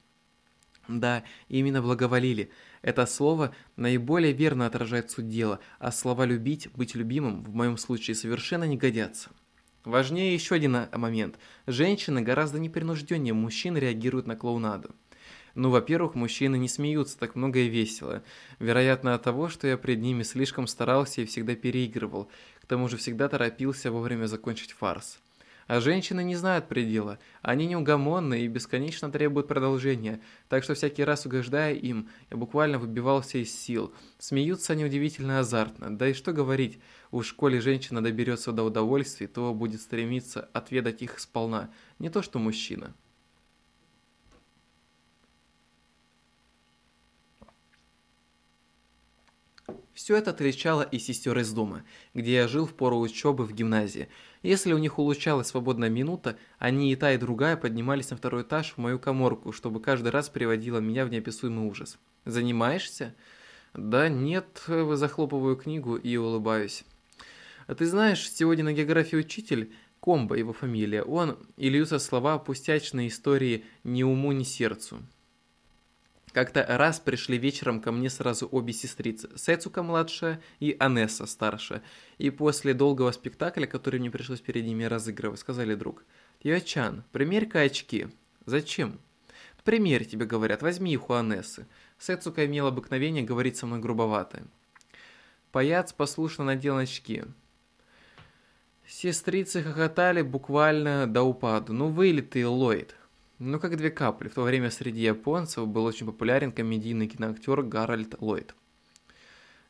Да, именно благоволили. Это слово наиболее верно отражает суть дела, а слова «любить», «быть любимым» в моем случае совершенно не годятся. Важнее еще один момент. Женщины гораздо непринужденнее мужчин реагируют на клоунаду. Ну, во-первых, мужчины не смеются так много и весело. Вероятно, от того, что я пред ними слишком старался и всегда переигрывал. К тому же всегда торопился вовремя закончить фарс. А женщины не знают предела. Они неугомонны и бесконечно требуют продолжения. Так что всякий раз угождая им, я буквально выбивался из сил. Смеются они удивительно азартно. Да и что говорить, уж школе женщина доберется до удовольствий, то будет стремиться отведать их сполна. Не то что мужчина. Все это отличало и сестер из дома, где я жил в пору учебы в гимназии. Если у них улучшалась свободная минута, они и та, и другая поднимались на второй этаж в мою коморку, чтобы каждый раз приводило меня в неописуемый ужас. «Занимаешься?» «Да нет», захлопываю книгу и улыбаюсь. «А ты знаешь, сегодня на географии учитель, Комбо его фамилия, он и льются слова пустячные истории ни уму, ни сердцу». Как-то раз пришли вечером ко мне сразу обе сестрицы, Сецука младшая и Анесса старшая, и после долгого спектакля, который мне пришлось перед ними разыгрывать, сказали друг, «Йочан, примерь-ка очки». «Зачем?» «Примерь, тебе говорят, возьми их у Анессы». Сецука имела обыкновение говорить со мной грубовато. Паяц послушно надел очки. Сестрицы хохотали буквально до упаду. «Ну вылитый Ллойд!» Ну, как две капли. В то время среди японцев был очень популярен комедийный киноактер Гарольд Ллойд.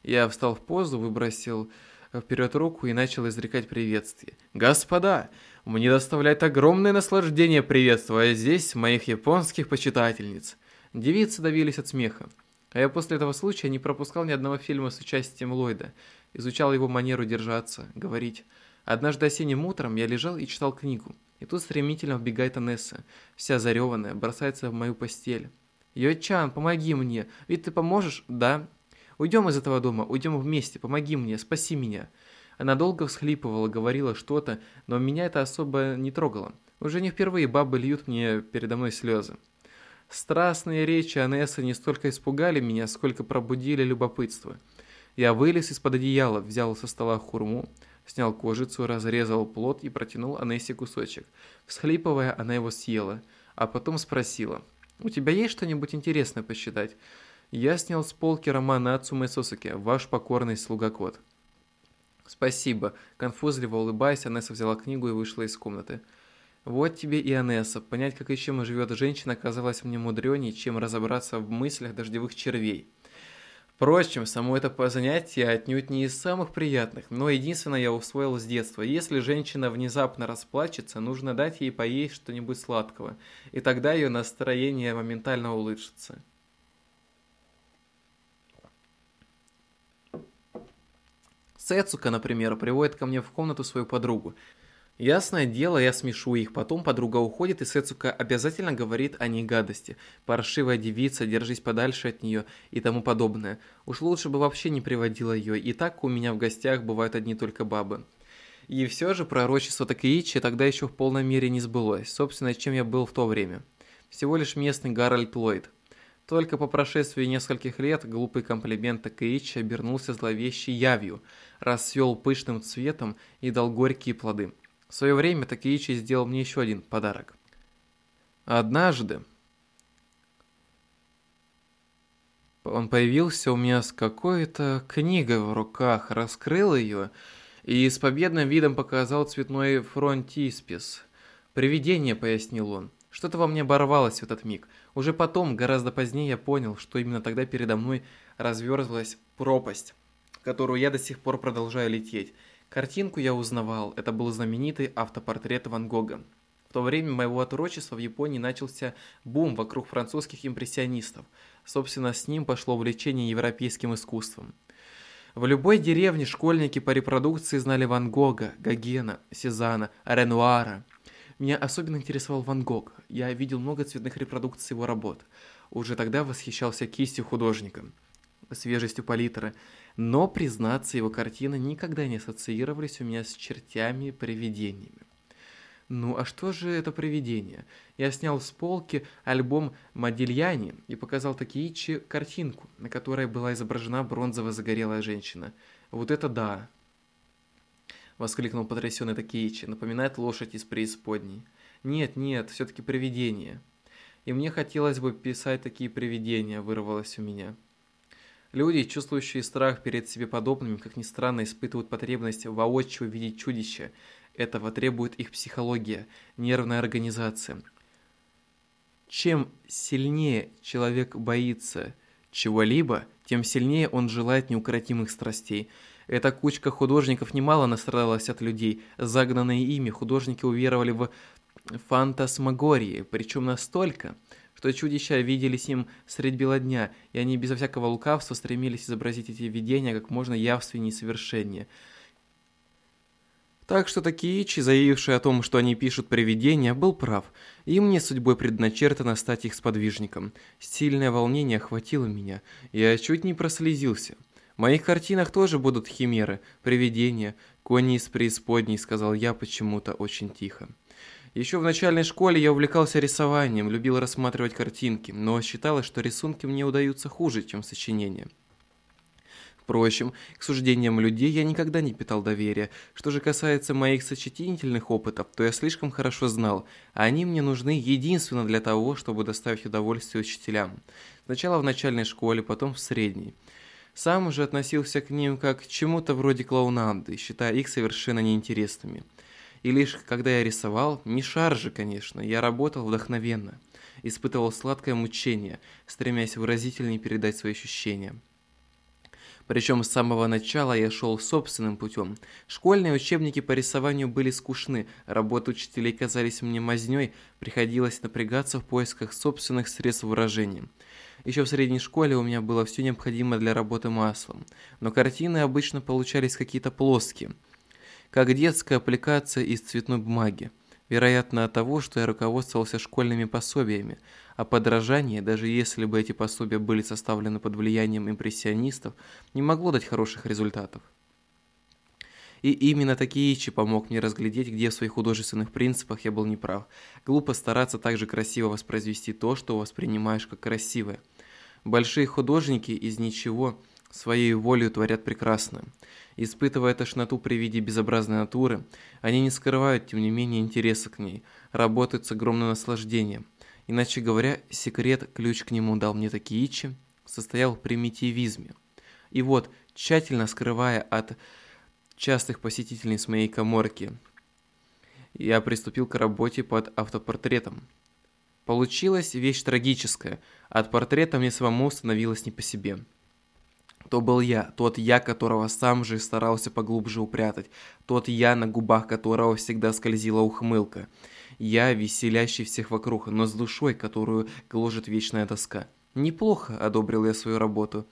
Я встал в позу, выбросил вперед руку и начал изрекать приветствие. «Господа, мне доставляет огромное наслаждение приветствовать здесь моих японских почитательниц». Девицы давились от смеха. А я после этого случая не пропускал ни одного фильма с участием Ллойда. Изучал его манеру держаться, говорить. Однажды осенним утром я лежал и читал книгу. И тут стремительно вбегает Анесса, вся зареванная, бросается в мою постель. «Йо-чан, помоги мне! Ведь ты поможешь?» «Да». «Уйдем из этого дома, уйдем вместе, помоги мне, спаси меня». Она долго всхлипывала, говорила что-то, но меня это особо не трогало. Уже не впервые бабы льют мне передо мной слезы. Страстные речи Анессы не столько испугали меня, сколько пробудили любопытство. Я вылез из-под одеяла, взял со стола хурму, Снял кожицу, разрезал плод и протянул Анессе кусочек. Всхлипывая, она его съела, а потом спросила, «У тебя есть что-нибудь интересное посчитать?» Я снял с полки романа Ацумэ Сосуке «Ваш покорный слуга-кот». «Спасибо», – конфузливо улыбаясь, Анесса взяла книгу и вышла из комнаты. «Вот тебе и Анесса. Понять, как и чем живет женщина, казалось мне мудренее, чем разобраться в мыслях дождевых червей». Впрочем, само это занятие отнюдь не из самых приятных, но единственное я усвоил с детства. Если женщина внезапно расплачется, нужно дать ей поесть что-нибудь сладкого, и тогда ее настроение моментально улучшится. Сэцука, например, приводит ко мне в комнату свою подругу – Ясное дело, я смешу их, потом подруга уходит, и Сэцука обязательно говорит о ней гадости. Паршивая девица, держись подальше от нее и тому подобное. Уж лучше бы вообще не приводила ее, и так у меня в гостях бывают одни только бабы. И все же пророчество Такеичи тогда еще в полной мере не сбылось, собственно, чем я был в то время. Всего лишь местный Гарольд Ллойд. Только по прошествии нескольких лет глупый комплимент Такеичи обернулся зловещей явью, расцвел пышным цветом и дал горькие плоды. В свое время Такеичи сделал мне еще один подарок. Однажды он появился у меня с какой-то книгой в руках, раскрыл ее и с победным видом показал цветной фронтиспис. «Привидение», — пояснил он. Что-то во мне оборвалось в этот миг. Уже потом, гораздо позднее, я понял, что именно тогда передо мной разверзлась пропасть, в которую я до сих пор продолжаю лететь. Картинку я узнавал. Это был знаменитый автопортрет Ван Гога. В то время моего отрочества в Японии начался бум вокруг французских импрессионистов. Собственно, с ним пошло увлечение европейским искусством. В любой деревне школьники по репродукции знали Ван Гога, Гогена, Сезана, Ренуара. Меня особенно интересовал Ван Гог. Я видел много цветных репродукций его работ. Уже тогда восхищался кистью художника, свежестью палитры. Но, признаться, его картины никогда не ассоциировались у меня с чертями и привидениями. Ну а что же это привидение? Я снял с полки альбом Модильяни и показал Такиичи картинку, на которой была изображена бронзовая загорелая женщина. Вот это да! Воскликнул потрясенный Такиичи. Напоминает лошадь из преисподней. Нет, нет, все-таки привидение. И мне хотелось бы писать такие привидения, вырвалось у меня. Люди, чувствующие страх перед себе подобными, как ни странно, испытывают потребность воочию видеть чудище – этого требует их психология, нервная организация. Чем сильнее человек боится чего-либо, тем сильнее он желает неукротимых страстей. Эта кучка художников немало настрадалась от людей. Загнанные ими художники уверовали в фантасмагории, причем настолько, что чудища виделись им средь бела дня, и они безо всякого лукавства стремились изобразить эти видения как можно явственнее и совершеннее – так что Такиичи, заявивший о том, что они пишут привидения, был прав. Им не судьбой предначертано стать их сподвижником. Сильное волнение охватило меня. Я чуть не прослезился. В моих картинах тоже будут химеры, привидения, кони из преисподней, сказал я почему-то очень тихо. Еще в начальной школе я увлекался рисованием, любил рассматривать картинки, но считалось, что рисунки мне удаются хуже, чем сочинения. Впрочем, к суждениям людей я никогда не питал доверия. Что же касается моих сочетительных опытов, то я слишком хорошо знал, а они мне нужны единственно для того, чтобы доставить удовольствие учителям. Сначала в начальной школе, потом в средней. Сам же относился к ним как к чему-то вроде клоунады, считая их совершенно неинтересными. И лишь когда я рисовал, не шаржи, конечно, я работал вдохновенно, испытывал сладкое мучение, стремясь выразительнее передать свои ощущения. Причем с самого начала я шел собственным путем. Школьные учебники по рисованию были скучны, работы учителей казались мне мазнёй, приходилось напрягаться в поисках собственных средств выражения. Еще в средней школе у меня было все необходимое для работы маслом, но картины обычно получались какие-то плоские, как детская аппликация из цветной бумаги. Вероятно, от того, что я руководствовался школьными пособиями, а подражание, даже если бы эти пособия были составлены под влиянием импрессионистов, не могло дать хороших результатов. И именно Такиичи помог мне разглядеть, где в своих художественных принципах я был неправ. Глупо стараться так же красиво воспроизвести то, что воспринимаешь как красивое. Большие художники из ничего – своей волей творят прекрасное. Испытывая тошноту при виде безобразной натуры, они не скрывают, тем не менее, интереса к ней, работают с огромным наслаждением. Иначе говоря, секрет, ключ к нему дал мне Такиичи, состоял в примитивизме. И вот, тщательно скрывая от частых посетительниц моей коморки, я приступил к работе под автопортретом. Получилась вещь трагическая, от портрета мне самому становилось не по себе то был я, тот я, которого сам же старался поглубже упрятать, тот я, на губах которого всегда скользила ухмылка. Я, веселящий всех вокруг, но с душой, которую гложет вечная тоска. Неплохо одобрил я свою работу,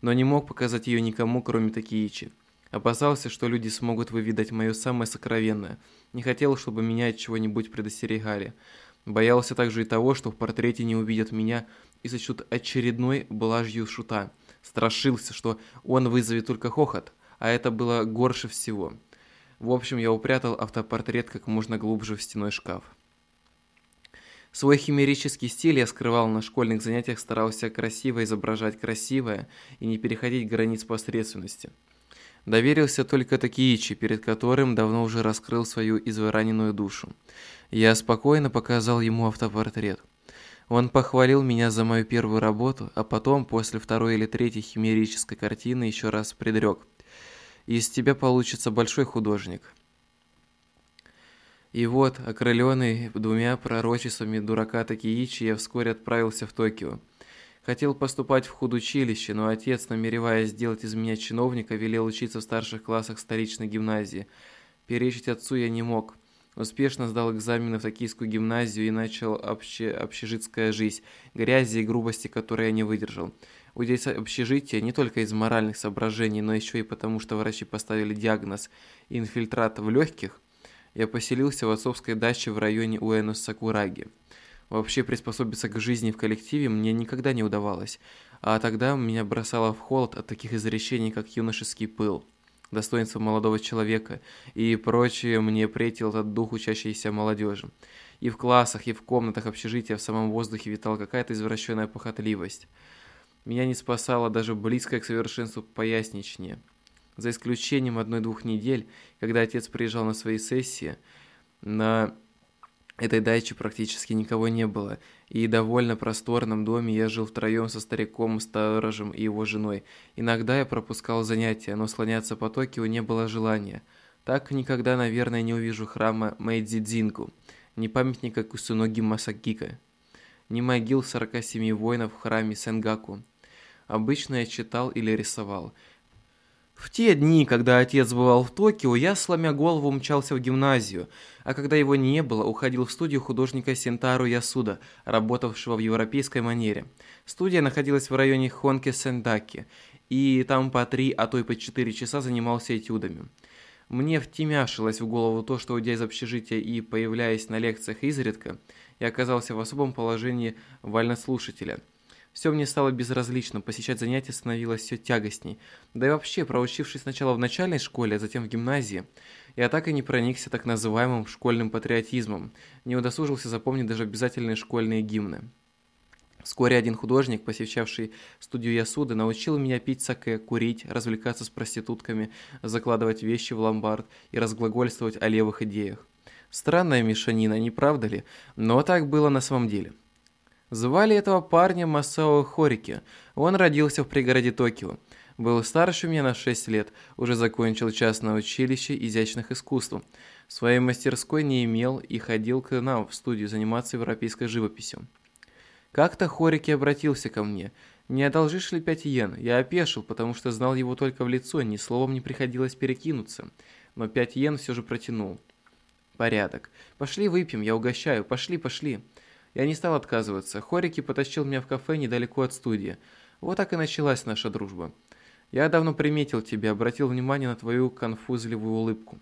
но не мог показать ее никому, кроме Такиичи. Опасался, что люди смогут выведать мое самое сокровенное. Не хотел, чтобы меня от чего-нибудь предостерегали. Боялся также и того, что в портрете не увидят меня и сочтут очередной блажью шута. Страшился, что он вызовет только хохот, а это было горше всего. В общем, я упрятал автопортрет как можно глубже в стеной шкаф. Свой химерический стиль я скрывал на школьных занятиях, старался красиво изображать красивое и не переходить границ посредственности. Доверился только Такиичи, перед которым давно уже раскрыл свою израненную душу. Я спокойно показал ему автопортрет. Он похвалил меня за мою первую работу, а потом, после второй или третьей химерической картины, еще раз предрек. «Из тебя получится большой художник». И вот, окрыленный двумя пророчествами дурака Такиичи, я вскоре отправился в Токио. Хотел поступать в худучилище, но отец, намереваясь сделать из меня чиновника, велел учиться в старших классах столичной гимназии. Перечить отцу я не мог. Успешно сдал экзамены в токийскую гимназию и начал обще... общежитская жизнь, грязи и грубости, которые я не выдержал. Уйдя из общежития не только из моральных соображений, но еще и потому, что врачи поставили диагноз инфильтрат в легких, я поселился в отцовской даче в районе Уэнос-Сакураги. Вообще приспособиться к жизни в коллективе мне никогда не удавалось, а тогда меня бросало в холод от таких изречений, как юношеский пыл, достоинство молодого человека и прочее мне претил этот дух учащейся молодежи. И в классах, и в комнатах общежития в самом воздухе витала какая-то извращенная похотливость. Меня не спасало даже близкое к совершенству поясничнее – за исключением одной-двух недель, когда отец приезжал на свои сессии, на этой даче практически никого не было, и в довольно просторном доме я жил втроем со стариком, сторожем и его женой. Иногда я пропускал занятия, но слоняться по Токио не было желания. Так никогда, наверное, не увижу храма Мэйдзидзинку, ни памятника Кусуноги Масакика, ни могил 47 воинов в храме Сенгаку. Обычно я читал или рисовал – в те дни, когда отец бывал в Токио, я, сломя голову, умчался в гимназию, а когда его не было, уходил в студию художника Сентару Ясуда, работавшего в европейской манере. Студия находилась в районе Хонки-Сендаки, и там по три, а то и по четыре часа занимался этюдами. Мне втемяшилось в голову то, что, уйдя из общежития и появляясь на лекциях изредка, я оказался в особом положении вольнослушателя – все мне стало безразлично, посещать занятия становилось все тягостней. Да и вообще, проучившись сначала в начальной школе, а затем в гимназии, я так и не проникся так называемым школьным патриотизмом, не удосужился запомнить даже обязательные школьные гимны. Вскоре один художник, посещавший студию Ясуды, научил меня пить саке, курить, развлекаться с проститутками, закладывать вещи в ломбард и разглагольствовать о левых идеях. Странная мешанина, не правда ли? Но так было на самом деле. Звали этого парня Масао Хорики. Он родился в пригороде Токио. Был старше меня на 6 лет, уже закончил частное училище изящных искусств. Своей мастерской не имел и ходил к нам в студию заниматься европейской живописью. Как-то Хорики обратился ко мне. «Не одолжишь ли пять йен?» Я опешил, потому что знал его только в лицо, ни словом не приходилось перекинуться. Но пять йен все же протянул. «Порядок. Пошли выпьем, я угощаю. Пошли, пошли». Я не стал отказываться. Хорики потащил меня в кафе недалеко от студии. Вот так и началась наша дружба. Я давно приметил тебя, обратил внимание на твою конфузливую улыбку.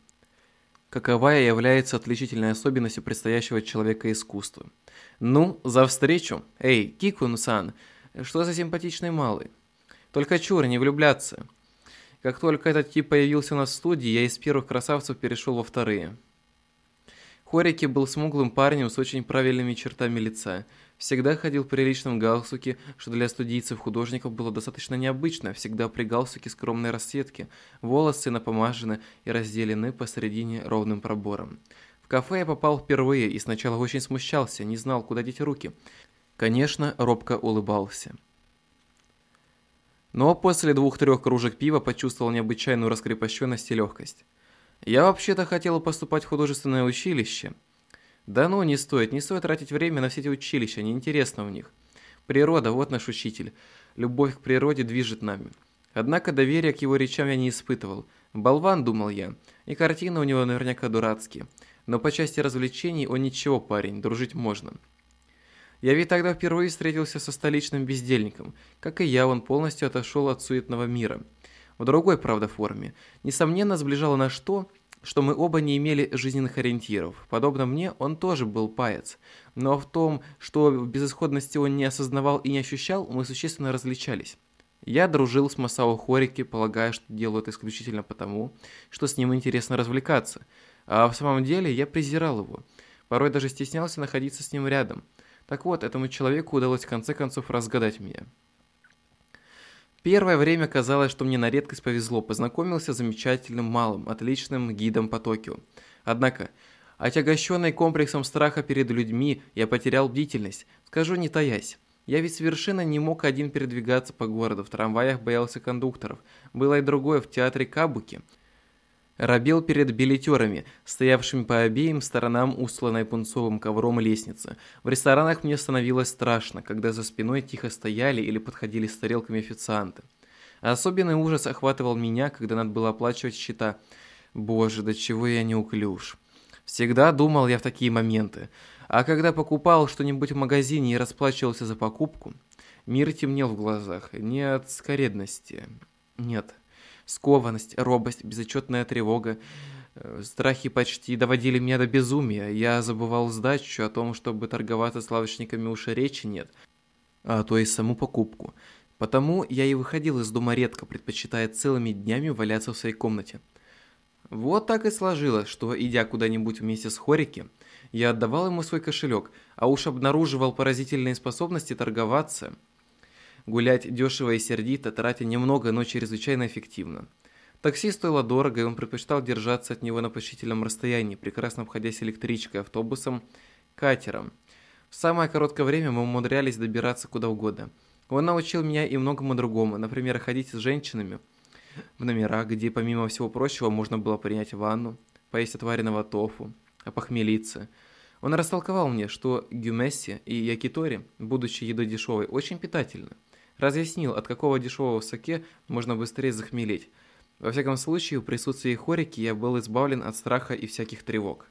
Каковая является отличительной особенностью предстоящего человека искусства. Ну, за встречу. Эй, Кикун-сан, что за симпатичный малый? Только чур, не влюбляться. Как только этот тип появился на студии, я из первых красавцев перешел во вторые. Хорики был смуглым парнем с очень правильными чертами лица. Всегда ходил в приличном галстуке, что для студийцев-художников было достаточно необычно, всегда при галстуке скромной расцветки, волосы напомажены и разделены посередине ровным пробором. В кафе я попал впервые и сначала очень смущался, не знал, куда деть руки. Конечно, робко улыбался. Но после двух-трех кружек пива почувствовал необычайную раскрепощенность и легкость. Я вообще-то хотела поступать в художественное училище. Да ну, не стоит, не стоит тратить время на все эти училища, неинтересно в них. Природа, вот наш учитель. Любовь к природе движет нами. Однако доверия к его речам я не испытывал. Болван, думал я, и картины у него наверняка дурацкие. Но по части развлечений он ничего, парень, дружить можно. Я ведь тогда впервые встретился со столичным бездельником. Как и я, он полностью отошел от суетного мира – в другой, правда, форме, несомненно сближало нас то, что мы оба не имели жизненных ориентиров. Подобно мне, он тоже был паяц. Но в том, что в безысходности он не осознавал и не ощущал, мы существенно различались. Я дружил с Масао Хорики, полагая, что делаю это исключительно потому, что с ним интересно развлекаться. А в самом деле я презирал его. Порой даже стеснялся находиться с ним рядом. Так вот, этому человеку удалось в конце концов разгадать меня. Первое время казалось, что мне на редкость повезло, познакомился с замечательным малым, отличным гидом по Токио. Однако, отягощенный комплексом страха перед людьми, я потерял бдительность, скажу не таясь. Я ведь совершенно не мог один передвигаться по городу, в трамваях боялся кондукторов. Было и другое в театре Кабуки, робел перед билетерами, стоявшими по обеим сторонам устланной пунцовым ковром лестницы. В ресторанах мне становилось страшно, когда за спиной тихо стояли или подходили с тарелками официанты. Особенный ужас охватывал меня, когда надо было оплачивать счета. Боже, до чего я неуклюж. Всегда думал я в такие моменты. А когда покупал что-нибудь в магазине и расплачивался за покупку, мир темнел в глазах. Не от скоредности. Нет, Скованность, робость, безотчетная тревога, э, страхи почти доводили меня до безумия. Я забывал сдачу, о том, чтобы торговаться с лавочниками уж речи нет, а то и саму покупку. Потому я и выходил из дома редко, предпочитая целыми днями валяться в своей комнате. Вот так и сложилось, что, идя куда-нибудь вместе с Хорики, я отдавал ему свой кошелек, а уж обнаруживал поразительные способности торговаться – Гулять дешево и сердито, тратя немного, но чрезвычайно эффективно. Такси стоило дорого, и он предпочитал держаться от него на почтительном расстоянии, прекрасно обходясь электричкой, автобусом, катером. В самое короткое время мы умудрялись добираться куда угодно. Он научил меня и многому другому, например, ходить с женщинами в номера, где помимо всего прочего можно было принять ванну, поесть отваренного тофу, опохмелиться. Он растолковал мне, что гюмесси и якитори, будучи едой дешевой, очень питательны. Разъяснил, от какого дешевого саке можно быстрее захмелеть. Во всяком случае, в присутствии хорики я был избавлен от страха и всяких тревог.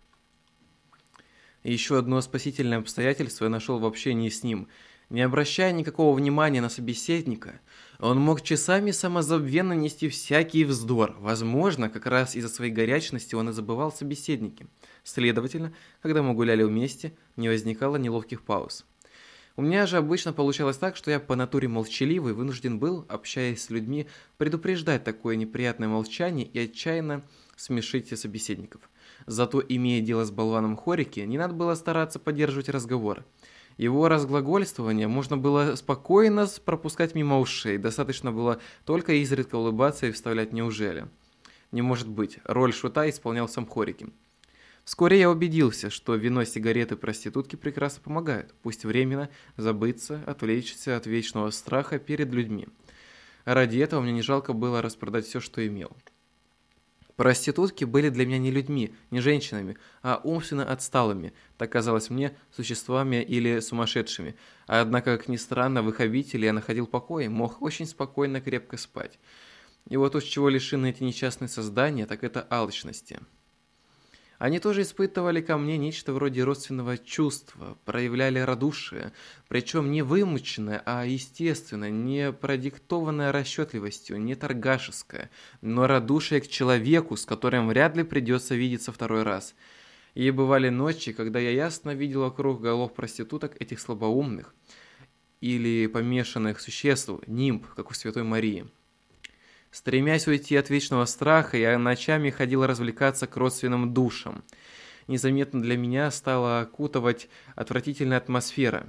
еще одно спасительное обстоятельство я нашел в общении с ним. Не обращая никакого внимания на собеседника, он мог часами самозабвенно нести всякий вздор. Возможно, как раз из-за своей горячности он и забывал собеседники. Следовательно, когда мы гуляли вместе, не возникало неловких пауз. У меня же обычно получалось так, что я по натуре молчаливый вынужден был, общаясь с людьми, предупреждать такое неприятное молчание и отчаянно смешить собеседников. Зато, имея дело с болваном Хорики, не надо было стараться поддерживать разговор. Его разглагольствование можно было спокойно пропускать мимо ушей, достаточно было только изредка улыбаться и вставлять «неужели?». Не может быть, роль шута исполнял сам Хорики. Вскоре я убедился, что вино, сигареты, проститутки прекрасно помогают, пусть временно забыться, отвлечься от вечного страха перед людьми. ради этого мне не жалко было распродать все, что имел. Проститутки были для меня не людьми, не женщинами, а умственно отсталыми, так казалось мне, существами или сумасшедшими. Однако, как ни странно, в их обители я находил покой, мог очень спокойно крепко спать. И вот уж чего лишены эти несчастные создания, так это алчности. Они тоже испытывали ко мне нечто вроде родственного чувства, проявляли радушие, причем не вымученное, а естественное, не продиктованное расчетливостью, не торгашеское, но радушие к человеку, с которым вряд ли придется видеться второй раз. И бывали ночи, когда я ясно видел вокруг голов проституток этих слабоумных или помешанных существ, нимб, как у Святой Марии. Стремясь уйти от вечного страха, я ночами ходил развлекаться к родственным душам. Незаметно для меня стала окутывать отвратительная атмосфера.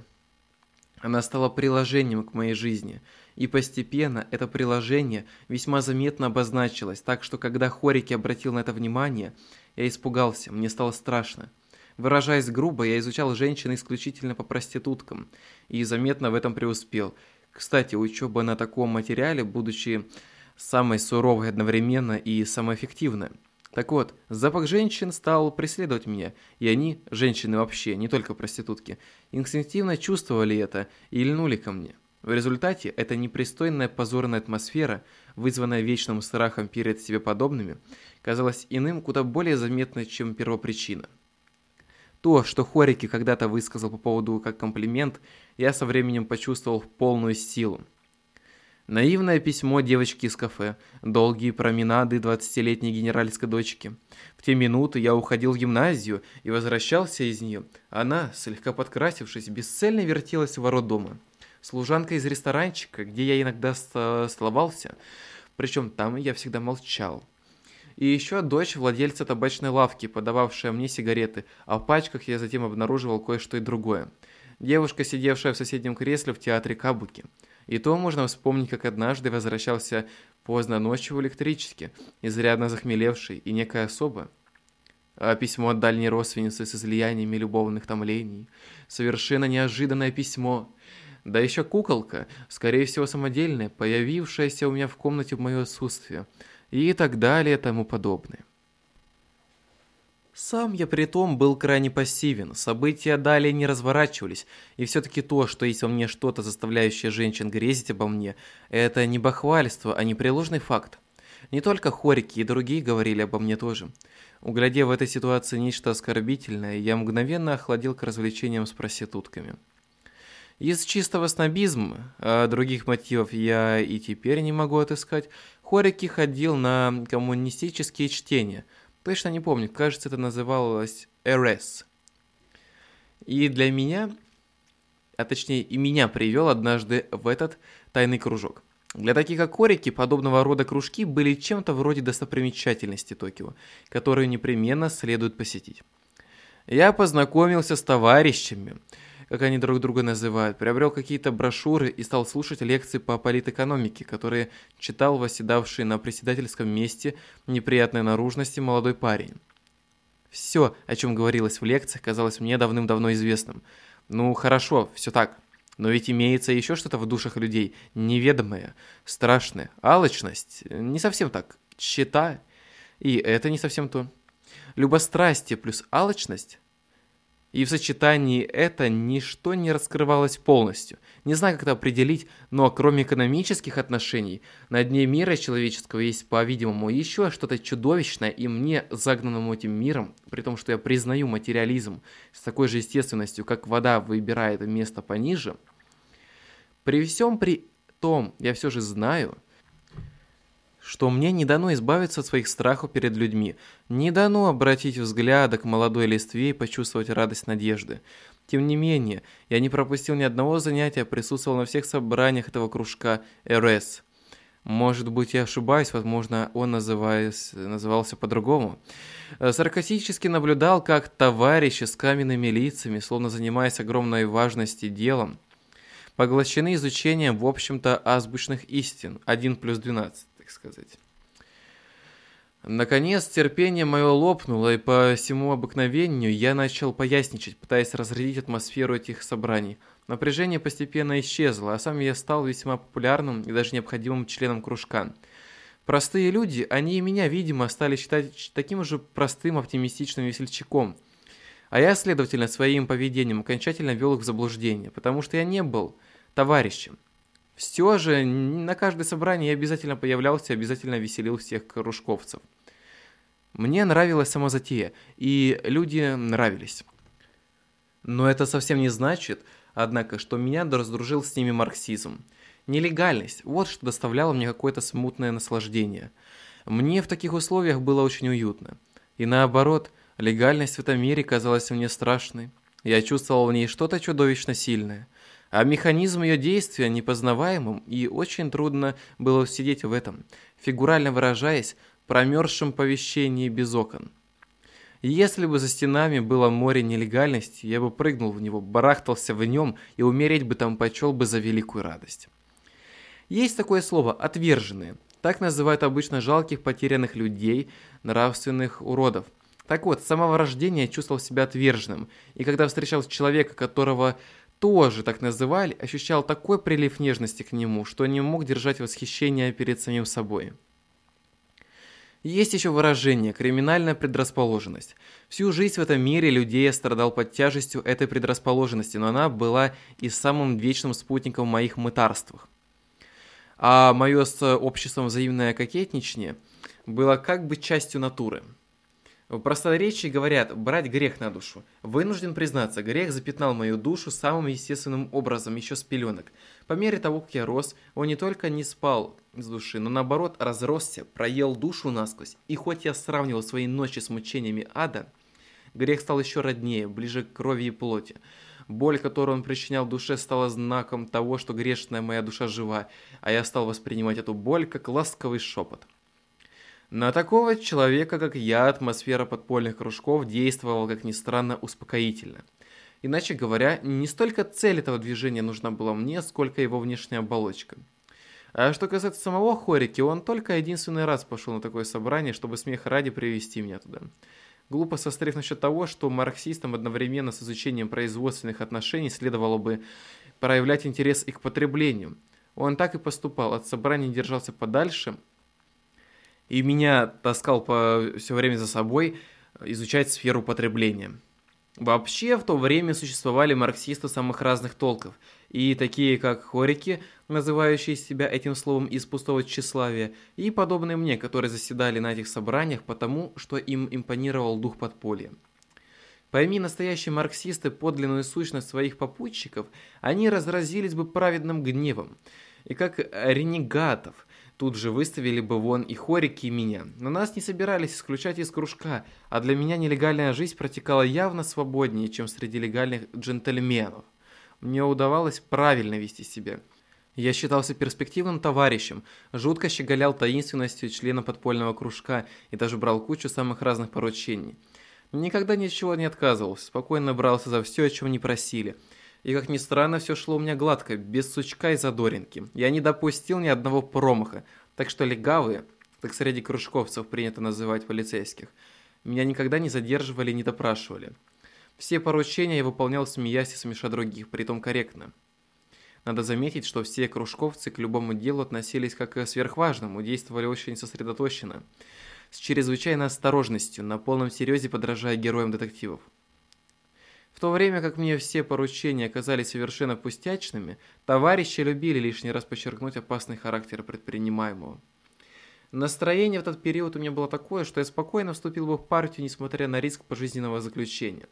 Она стала приложением к моей жизни. И постепенно это приложение весьма заметно обозначилось, так что когда Хорики обратил на это внимание, я испугался, мне стало страшно. Выражаясь грубо, я изучал женщин исключительно по проституткам, и заметно в этом преуспел. Кстати, учеба на таком материале, будучи самой суровой одновременно и самой эффективной. Так вот, запах женщин стал преследовать меня, и они, женщины вообще, не только проститутки, инстинктивно чувствовали это и льнули ко мне. В результате эта непристойная позорная атмосфера, вызванная вечным страхом перед себе подобными, казалась иным куда более заметной, чем первопричина. То, что Хорики когда-то высказал по поводу как комплимент, я со временем почувствовал в полную силу. Наивное письмо девочки из кафе, долгие променады двадцатилетней генеральской дочки. В те минуты я уходил в гимназию и возвращался из нее. Она, слегка подкрасившись, бесцельно вертелась у ворот дома. Служанка из ресторанчика, где я иногда словался, причем там я всегда молчал. И еще дочь владельца табачной лавки, подававшая мне сигареты, а в пачках я затем обнаруживал кое-что и другое. Девушка, сидевшая в соседнем кресле в театре Кабуки. И то можно вспомнить, как однажды возвращался поздно ночью в электричке, изрядно захмелевший, и некая особа. А письмо от дальней родственницы с излияниями любовных томлений. Совершенно неожиданное письмо. Да еще куколка, скорее всего самодельная, появившаяся у меня в комнате в мое отсутствие. И так далее, тому подобное. Сам я при том был крайне пассивен, события далее не разворачивались, и все-таки то, что есть во мне что-то, заставляющее женщин грезить обо мне, это не бахвальство, а непреложный факт. Не только хорики и другие говорили обо мне тоже. Углядев в этой ситуации нечто оскорбительное, я мгновенно охладил к развлечениям с проститутками. Из чистого снобизма, а других мотивов я и теперь не могу отыскать, Хорики ходил на коммунистические чтения – Точно не помню, кажется, это называлось RS. И для меня, а точнее и меня привел однажды в этот тайный кружок. Для таких как подобного рода кружки были чем-то вроде достопримечательности Токио, которую непременно следует посетить. Я познакомился с товарищами, как они друг друга называют, приобрел какие-то брошюры и стал слушать лекции по политэкономике, которые читал восседавший на председательском месте неприятной наружности молодой парень. Все, о чем говорилось в лекциях, казалось мне давным-давно известным. Ну, хорошо, все так. Но ведь имеется еще что-то в душах людей, неведомое, страшное. Алчность, не совсем так. Чита, и это не совсем то. Любострастие плюс алчность и в сочетании это ничто не раскрывалось полностью. Не знаю, как это определить, но кроме экономических отношений, на дне мира человеческого есть, по-видимому, еще что-то чудовищное, и мне, загнанному этим миром, при том, что я признаю материализм с такой же естественностью, как вода выбирает место пониже, при всем при том, я все же знаю, что мне не дано избавиться от своих страхов перед людьми, не дано обратить взгляды к молодой листве и почувствовать радость надежды. Тем не менее, я не пропустил ни одного занятия, присутствовал на всех собраниях этого кружка РС. Может быть, я ошибаюсь, возможно, он назывался по-другому. Саркастически наблюдал, как товарищи с каменными лицами, словно занимаясь огромной важности делом, поглощены изучением, в общем-то, азбучных истин 1 плюс 12 сказать. Наконец, терпение мое лопнуло, и по всему обыкновению я начал поясничать, пытаясь разрядить атмосферу этих собраний. Напряжение постепенно исчезло, а сам я стал весьма популярным и даже необходимым членом кружка. Простые люди, они и меня, видимо, стали считать таким же простым оптимистичным весельчаком. А я, следовательно, своим поведением окончательно вел их в заблуждение, потому что я не был товарищем. Же на каждое собрание я обязательно появлялся, обязательно веселил всех кружковцев. Мне нравилась сама затея, и люди нравились. Но это совсем не значит, однако, что меня раздружил с ними марксизм. Нелегальность – вот что доставляло мне какое-то смутное наслаждение. Мне в таких условиях было очень уютно. И наоборот, легальность в этом мире казалась мне страшной. Я чувствовал в ней что-то чудовищно сильное – а механизм ее действия непознаваемым, и очень трудно было сидеть в этом, фигурально выражаясь, промерзшем помещении без окон. Если бы за стенами было море нелегальности, я бы прыгнул в него, барахтался в нем и умереть бы там почел бы за великую радость. Есть такое слово «отверженные». Так называют обычно жалких потерянных людей, нравственных уродов. Так вот, с самого рождения я чувствовал себя отверженным, и когда встречал человека, которого тоже так называли, ощущал такой прилив нежности к нему, что не мог держать восхищение перед самим собой. Есть еще выражение «криминальная предрасположенность». Всю жизнь в этом мире людей я страдал под тяжестью этой предрасположенности, но она была и самым вечным спутником в моих мытарствах. А мое с обществом взаимное кокетничание было как бы частью натуры. Просторечии говорят «брать грех на душу». Вынужден признаться, грех запятнал мою душу самым естественным образом еще с пеленок. По мере того, как я рос, он не только не спал с души, но наоборот разросся, проел душу насквозь. И хоть я сравнивал свои ночи с мучениями ада, грех стал еще роднее, ближе к крови и плоти. Боль, которую он причинял душе, стала знаком того, что грешная моя душа жива, а я стал воспринимать эту боль как ласковый шепот. На такого человека, как я, атмосфера подпольных кружков действовала, как ни странно, успокоительно. Иначе говоря, не столько цель этого движения нужна была мне, сколько его внешняя оболочка. А что касается самого Хорики, он только единственный раз пошел на такое собрание, чтобы смех ради привести меня туда. Глупо сострив насчет того, что марксистам одновременно с изучением производственных отношений следовало бы проявлять интерес и к потреблению. Он так и поступал, от собраний держался подальше, и меня таскал по, все время за собой изучать сферу потребления. Вообще, в то время существовали марксисты самых разных толков, и такие как хорики, называющие себя этим словом из пустого тщеславия, и подобные мне, которые заседали на этих собраниях потому, что им импонировал дух подполья. Пойми настоящие марксисты подлинную сущность своих попутчиков, они разразились бы праведным гневом, и как ренегатов – Тут же выставили бы вон и хорики, и меня. Но нас не собирались исключать из кружка, а для меня нелегальная жизнь протекала явно свободнее, чем среди легальных джентльменов. Мне удавалось правильно вести себя. Я считался перспективным товарищем, жутко щеголял таинственностью члена подпольного кружка и даже брал кучу самых разных поручений. Никогда ничего не отказывался, спокойно брался за все, о чем не просили – и, как ни странно, все шло у меня гладко, без сучка и задоринки. Я не допустил ни одного промаха, так что легавые, так среди кружковцев принято называть полицейских, меня никогда не задерживали и не допрашивали. Все поручения я выполнял, смеясь и смеша других, притом корректно. Надо заметить, что все кружковцы к любому делу относились как к сверхважному, действовали очень сосредоточенно, с чрезвычайной осторожностью, на полном серьезе подражая героям детективов. В то время как мне все поручения оказались совершенно пустячными, товарищи любили лишний раз подчеркнуть опасный характер предпринимаемого. Настроение в тот период у меня было такое, что я спокойно вступил бы в партию, несмотря на риск пожизненного заключения.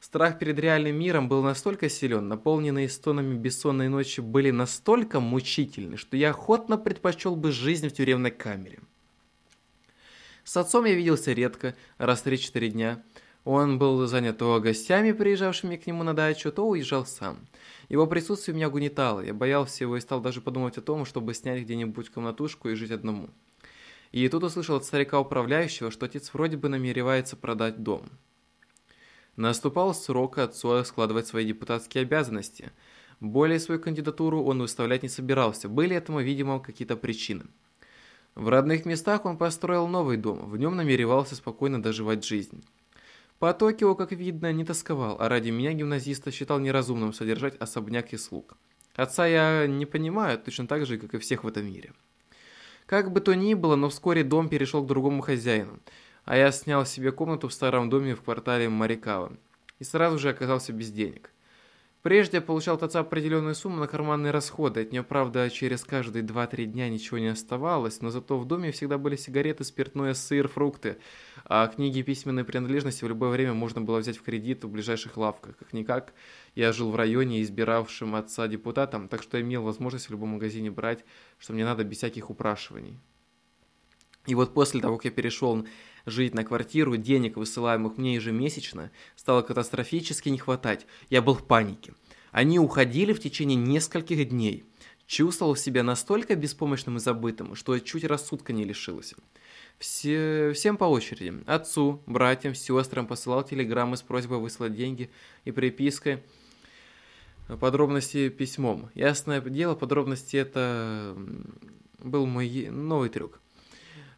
Страх перед реальным миром был настолько силен, наполненные стонами бессонной ночи были настолько мучительны, что я охотно предпочел бы жизнь в тюремной камере. С отцом я виделся редко, раз в 3-4 дня – он был занят то гостями, приезжавшими к нему на дачу, то уезжал сам. Его присутствие меня угнетало, я боялся его и стал даже подумать о том, чтобы снять где-нибудь комнатушку и жить одному. И тут услышал от старика-управляющего, что отец вроде бы намеревается продать дом. Наступал срок отцу складывать свои депутатские обязанности. Более свою кандидатуру он выставлять не собирался, были этому, видимо, какие-то причины. В родных местах он построил новый дом, в нем намеревался спокойно доживать жизнь. По Токио, как видно, не тосковал, а ради меня гимназиста считал неразумным содержать особняк и слуг. Отца я не понимаю, точно так же, как и всех в этом мире. Как бы то ни было, но вскоре дом перешел к другому хозяину, а я снял себе комнату в старом доме в квартале Марикава и сразу же оказался без денег. Прежде я получал от отца определенную сумму на карманные расходы, от нее, правда, через каждые 2-3 дня ничего не оставалось, но зато в доме всегда были сигареты, спиртное, сыр, фрукты, а книги и письменные принадлежности в любое время можно было взять в кредит в ближайших лавках. Как-никак, я жил в районе, избиравшим отца депутатом, так что имел возможность в любом магазине брать, что мне надо без всяких упрашиваний. И вот после того, как я перешел жить на квартиру, денег, высылаемых мне ежемесячно, стало катастрофически не хватать. Я был в панике. Они уходили в течение нескольких дней. Чувствовал себя настолько беспомощным и забытым, что чуть рассудка не лишился. Все, всем по очереди. Отцу, братьям, сестрам посылал телеграммы с просьбой выслать деньги и припиской подробности письмом. Ясное дело, подробности это был мой новый трюк.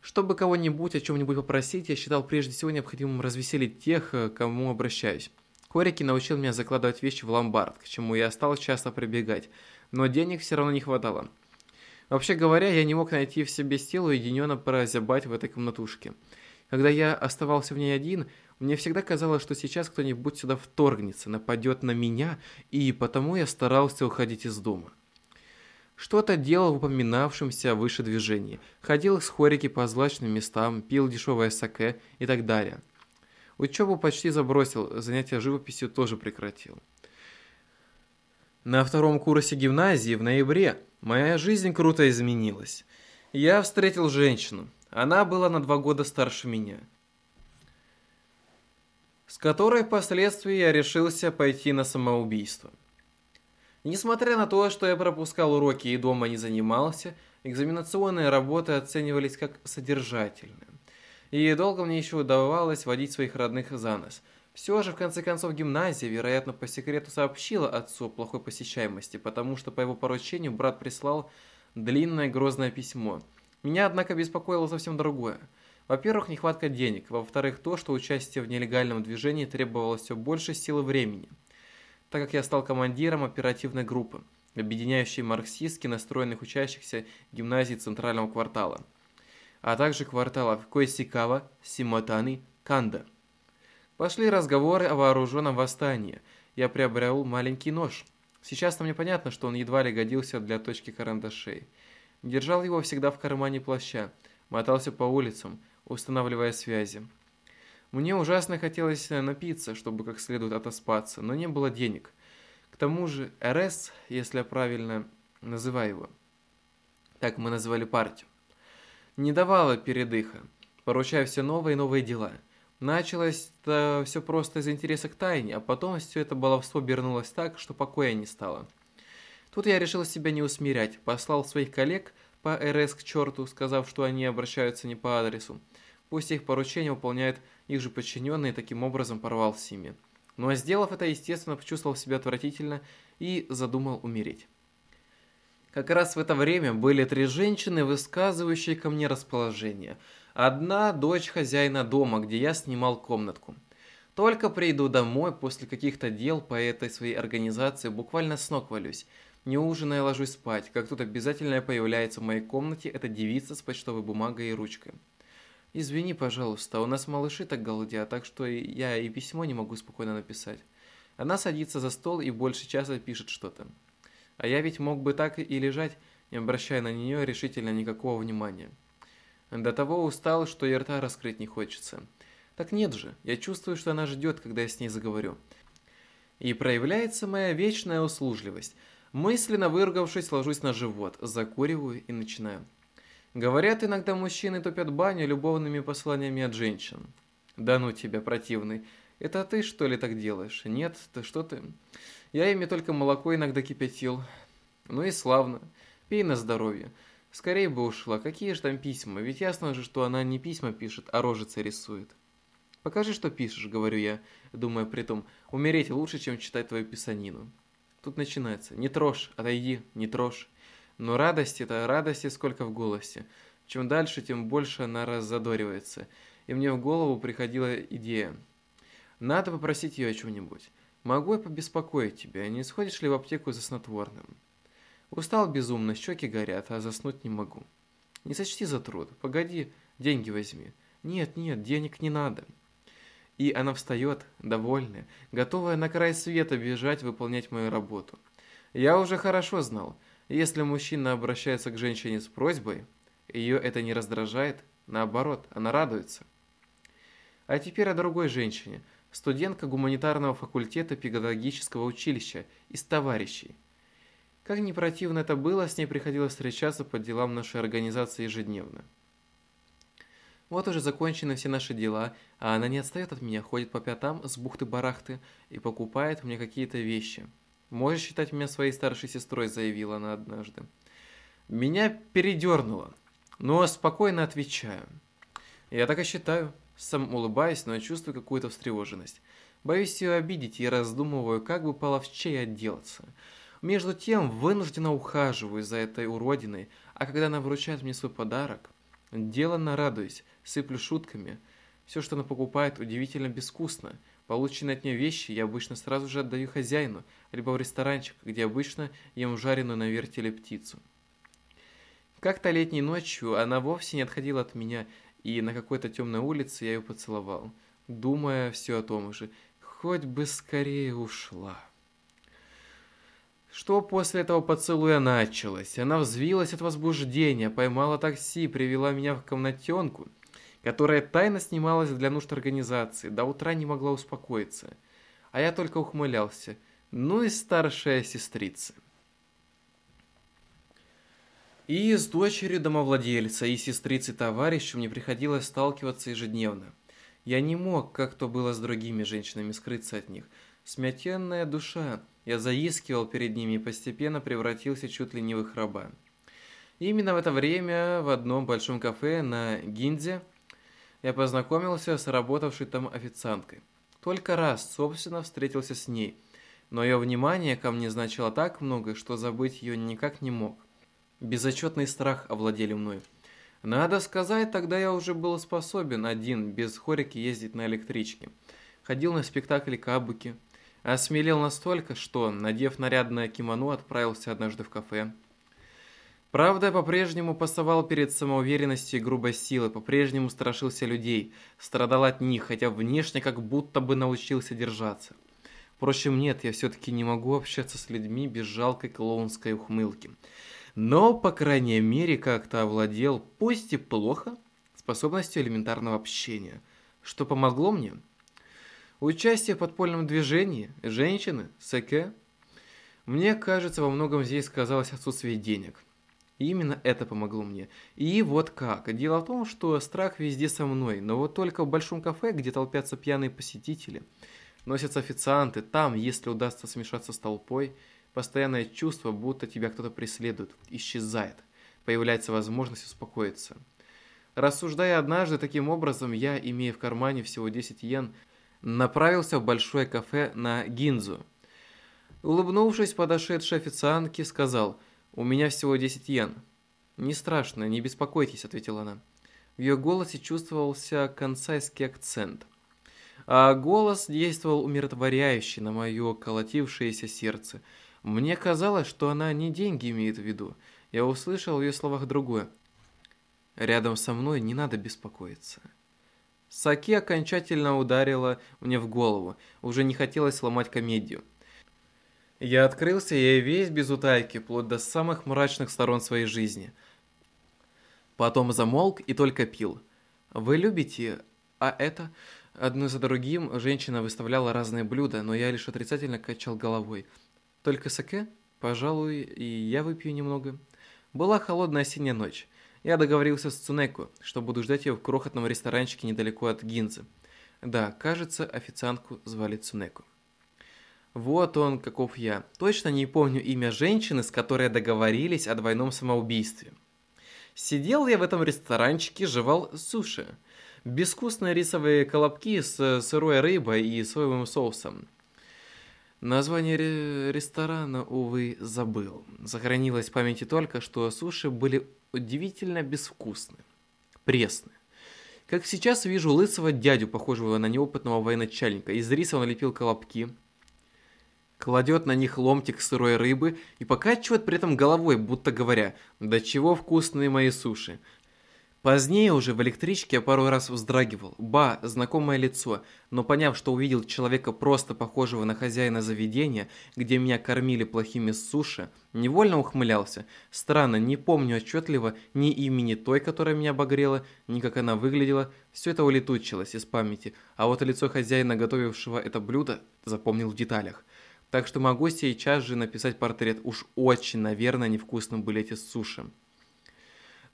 Чтобы кого-нибудь о чем-нибудь попросить, я считал прежде всего необходимым развеселить тех, э, к кому обращаюсь. Корики научил меня закладывать вещи в ломбард, к чему я стал часто прибегать, но денег все равно не хватало. Вообще говоря, я не мог найти в себе силу уединенно прозябать в этой комнатушке. Когда я оставался в ней один, мне всегда казалось, что сейчас кто-нибудь сюда вторгнется, нападет на меня, и потому я старался уходить из дома. Что-то делал в упоминавшемся выше движении. Ходил с хорики по злачным местам, пил дешевое саке и так далее. Учебу почти забросил, занятия живописью тоже прекратил. На втором курсе гимназии в ноябре моя жизнь круто изменилась. Я встретил женщину. Она была на два года старше меня. С которой впоследствии я решился пойти на самоубийство. Несмотря на то, что я пропускал уроки и дома не занимался, экзаменационные работы оценивались как содержательные. И долго мне еще удавалось водить своих родных за нос. Все же, в конце концов, гимназия, вероятно, по секрету сообщила отцу о плохой посещаемости, потому что по его поручению брат прислал длинное грозное письмо. Меня, однако, беспокоило совсем другое. Во-первых, нехватка денег. Во-вторых, то, что участие в нелегальном движении требовало все больше силы времени – так как я стал командиром оперативной группы, объединяющей марксистски настроенных учащихся гимназии Центрального квартала, а также кварталов Койсикава, Симотаны, Канда. Пошли разговоры о вооруженном восстании. Я приобрел маленький нож. Сейчас-то мне понятно, что он едва ли годился для точки карандашей. Держал его всегда в кармане плаща, мотался по улицам, устанавливая связи. Мне ужасно хотелось э, напиться, чтобы как следует отоспаться, но не было денег. К тому же РС, если я правильно называю его, так мы называли партию, не давала передыха, поручая все новые и новые дела. Началось это все просто из интереса к тайне, а потом все это баловство обернулось так, что покоя не стало. Тут я решил себя не усмирять, послал своих коллег по РС к черту, сказав, что они обращаются не по адресу. Пусть их поручение выполняют их же подчиненный, таким образом порвал с ними. Но сделав это, естественно, почувствовал себя отвратительно и задумал умереть. Как раз в это время были три женщины, высказывающие ко мне расположение. Одна – дочь хозяина дома, где я снимал комнатку. Только приду домой после каких-то дел по этой своей организации, буквально с ног валюсь. Не ужиная, ложусь спать, как тут обязательно появляется в моей комнате эта девица с почтовой бумагой и ручкой. «Извини, пожалуйста, у нас малыши так голодят, так что я и письмо не могу спокойно написать». Она садится за стол и больше часа пишет что-то. А я ведь мог бы так и лежать, не обращая на нее решительно никакого внимания. До того устал, что и рта раскрыть не хочется. Так нет же, я чувствую, что она ждет, когда я с ней заговорю. И проявляется моя вечная услужливость. Мысленно выругавшись, ложусь на живот, закуриваю и начинаю. Говорят, иногда мужчины топят баню любовными посланиями от женщин. Да ну тебя, противный. Это ты, что ли, так делаешь? Нет, ты что ты? Я ими только молоко иногда кипятил. Ну и славно. Пей на здоровье. Скорее бы ушла. Какие же там письма? Ведь ясно же, что она не письма пишет, а рожицы рисует. Покажи, что пишешь, говорю я, думая при том, умереть лучше, чем читать твою писанину. Тут начинается. Не трожь, отойди, не трожь. Но радости-то, радости сколько в голосе. Чем дальше, тем больше она раззадоривается. И мне в голову приходила идея. Надо попросить ее о чем-нибудь. Могу я побеспокоить тебя, не сходишь ли в аптеку за снотворным? Устал безумно, щеки горят, а заснуть не могу. Не сочти за труд. Погоди, деньги возьми. Нет, нет, денег не надо. И она встает, довольная, готовая на край света бежать выполнять мою работу. Я уже хорошо знал – если мужчина обращается к женщине с просьбой, ее это не раздражает, наоборот, она радуется. А теперь о другой женщине, студентка гуманитарного факультета педагогического училища из товарищей. Как не противно это было, с ней приходилось встречаться по делам нашей организации ежедневно. Вот уже закончены все наши дела, а она не отстает от меня, ходит по пятам с бухты-барахты и покупает мне какие-то вещи – Можешь считать меня своей старшей сестрой, заявила она однажды. Меня передернуло, но спокойно отвечаю. Я так и считаю. Сам улыбаюсь, но чувствую какую-то встревоженность. Боюсь ее обидеть и раздумываю, как бы половчей отделаться. Между тем, вынужденно ухаживаю за этой уродиной, а когда она вручает мне свой подарок, деланно радуюсь, сыплю шутками. Все, что она покупает, удивительно безвкусно – Полученные от нее вещи я обычно сразу же отдаю хозяину, либо в ресторанчик, где обычно ем жареную на вертеле птицу. Как-то летней ночью она вовсе не отходила от меня, и на какой-то темной улице я ее поцеловал, думая все о том же, хоть бы скорее ушла. Что после этого поцелуя началось? Она взвилась от возбуждения, поймала такси, привела меня в комнатенку – которая тайно снималась для нужд организации, до утра не могла успокоиться. А я только ухмылялся. Ну и старшая сестрица. И с дочерью домовладельца, и сестрицей товарищем мне приходилось сталкиваться ежедневно. Я не мог, как то было с другими женщинами, скрыться от них. Смятенная душа, я заискивал перед ними и постепенно превратился чуть ли не в их раба. Именно в это время в одном большом кафе на Гинзе я познакомился с работавшей там официанткой. Только раз, собственно, встретился с ней, но ее внимание ко мне значило так много, что забыть ее никак не мог. Безотчетный страх овладели мной. Надо сказать, тогда я уже был способен один, без хорики, ездить на электричке. Ходил на спектакли кабуки. Осмелел настолько, что, надев нарядное кимоно, отправился однажды в кафе. Правда, по-прежнему пасовал перед самоуверенностью и грубой силой, по-прежнему страшился людей, страдал от них, хотя внешне как будто бы научился держаться. Впрочем, нет, я все-таки не могу общаться с людьми без жалкой клоунской ухмылки но, по крайней мере, как-то овладел, пусть и плохо, способностью элементарного общения, что помогло мне. Участие в подпольном движении, женщины, сэке. Мне кажется, во многом здесь сказалось отсутствие денег. И именно это помогло мне. И вот как. Дело в том, что страх везде со мной, но вот только в большом кафе, где толпятся пьяные посетители, носятся официанты, там, если удастся смешаться с толпой – Постоянное чувство, будто тебя кто-то преследует, исчезает. Появляется возможность успокоиться. Рассуждая однажды таким образом, я, имея в кармане всего 10 йен, направился в большое кафе на Гинзу. Улыбнувшись подошедшей официантке, сказал, «У меня всего 10 йен». «Не страшно, не беспокойтесь», — ответила она. В ее голосе чувствовался консайский акцент. А голос действовал умиротворяюще на мое колотившееся сердце — мне казалось, что она не деньги имеет в виду. Я услышал в ее словах другое. Рядом со мной не надо беспокоиться. Саки окончательно ударила мне в голову. Уже не хотелось сломать комедию. Я открылся ей весь без утайки, вплоть до самых мрачных сторон своей жизни. Потом замолк и только пил. «Вы любите... а это...» Одно за другим женщина выставляла разные блюда, но я лишь отрицательно качал головой – только саке? Пожалуй, и я выпью немного. Была холодная осенняя ночь. Я договорился с Цунеко, что буду ждать ее в крохотном ресторанчике недалеко от Гинзы. Да, кажется, официантку звали Цунеко. Вот он, каков я. Точно не помню имя женщины, с которой договорились о двойном самоубийстве. Сидел я в этом ресторанчике, жевал суши. Безвкусные рисовые колобки с сырой рыбой и соевым соусом. Название ре ресторана, увы, забыл. Сохранилось в памяти только, что суши были удивительно безвкусны, пресны. Как сейчас вижу лысого дядю, похожего на неопытного военачальника. Из риса он лепил колобки, кладет на них ломтик сырой рыбы и покачивает при этом головой, будто говоря, «Да чего вкусные мои суши! Позднее уже в электричке я пару раз вздрагивал. Ба, знакомое лицо, но поняв, что увидел человека просто похожего на хозяина заведения, где меня кормили плохими суши, невольно ухмылялся. Странно, не помню отчетливо ни имени той, которая меня обогрела, ни как она выглядела. Все это улетучилось из памяти, а вот лицо хозяина, готовившего это блюдо, запомнил в деталях. Так что могу сейчас же написать портрет. Уж очень, наверное, невкусным были эти суши.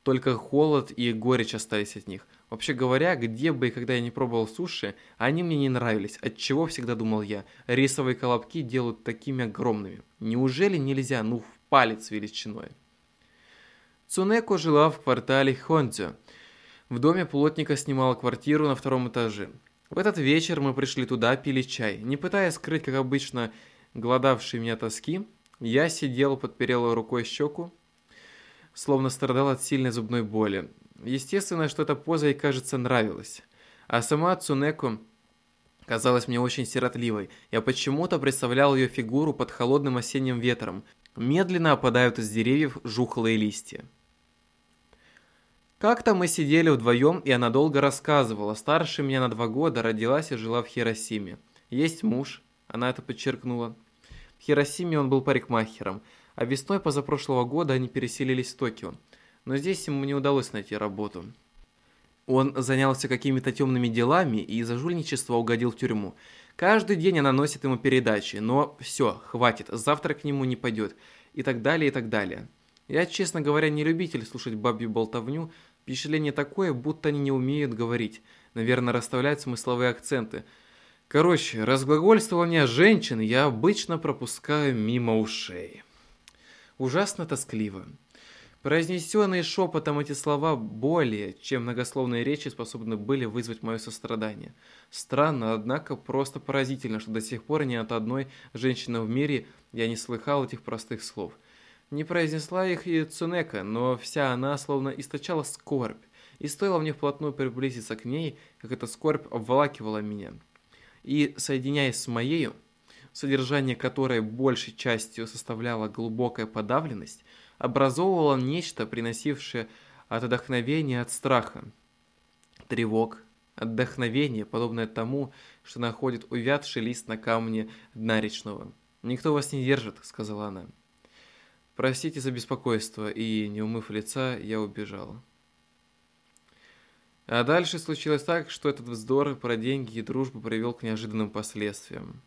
Только холод и горечь остались от них. Вообще говоря, где бы и когда я не пробовал суши, они мне не нравились, от чего всегда думал я. Рисовые колобки делают такими огромными. Неужели нельзя, ну в палец величиной? Цунеко жила в квартале Хондзё. В доме плотника снимала квартиру на втором этаже. В этот вечер мы пришли туда, пили чай. Не пытаясь скрыть, как обычно, голодавшие меня тоски, я сидел, подперел рукой щеку, словно страдал от сильной зубной боли. Естественно, что эта поза ей, кажется, нравилась. А сама Цунеко казалась мне очень сиротливой. Я почему-то представлял ее фигуру под холодным осенним ветром. Медленно опадают из деревьев жухлые листья. Как-то мы сидели вдвоем, и она долго рассказывала. Старше меня на два года, родилась и жила в Хиросиме. Есть муж, она это подчеркнула. В Хиросиме он был парикмахером а весной позапрошлого года они переселились в Токио. Но здесь ему не удалось найти работу. Он занялся какими-то темными делами и из-за жульничества угодил в тюрьму. Каждый день она носит ему передачи, но все, хватит, завтра к нему не пойдет. И так далее, и так далее. Я, честно говоря, не любитель слушать бабью болтовню. Впечатление такое, будто они не умеют говорить. Наверное, расставлять смысловые акценты. Короче, разглагольствование женщин я обычно пропускаю мимо ушей. Ужасно тоскливо. Произнесенные шепотом эти слова более, чем многословные речи способны были вызвать мое сострадание. Странно, однако просто поразительно, что до сих пор ни от одной женщины в мире я не слыхал этих простых слов. Не произнесла их и Цунека, но вся она словно источала скорбь, и стоило мне вплотную приблизиться к ней, как эта скорбь обволакивала меня. И, соединяясь с моею, содержание которой большей частью составляла глубокая подавленность, образовывало нечто, приносившее от вдохновения от страха, тревог, отдохновение, подобное тому, что находит увядший лист на камне дна речного. «Никто вас не держит», — сказала она. «Простите за беспокойство», и, не умыв лица, я убежала. А дальше случилось так, что этот вздор про деньги и дружбу привел к неожиданным последствиям.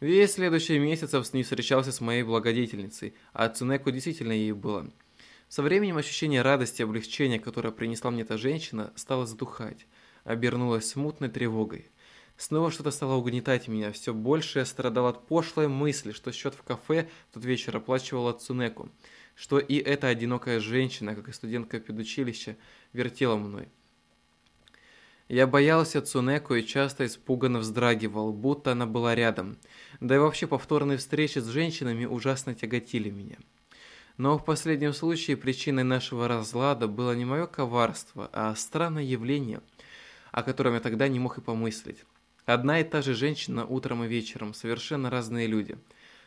Весь следующий месяц не встречался с моей благодетельницей, а Цунеку действительно ей было. Со временем ощущение радости и облегчения, которое принесла мне эта женщина, стало затухать, обернулось смутной тревогой. Снова что-то стало угнетать меня, все больше я страдал от пошлой мысли, что счет в кафе в тот вечер оплачивала Цунеку, что и эта одинокая женщина, как и студентка педучилища, вертела мной. Я боялся Цунеку и часто испуганно вздрагивал, будто она была рядом. Да и вообще повторные встречи с женщинами ужасно тяготили меня. Но в последнем случае причиной нашего разлада было не мое коварство, а странное явление, о котором я тогда не мог и помыслить. Одна и та же женщина утром и вечером, совершенно разные люди.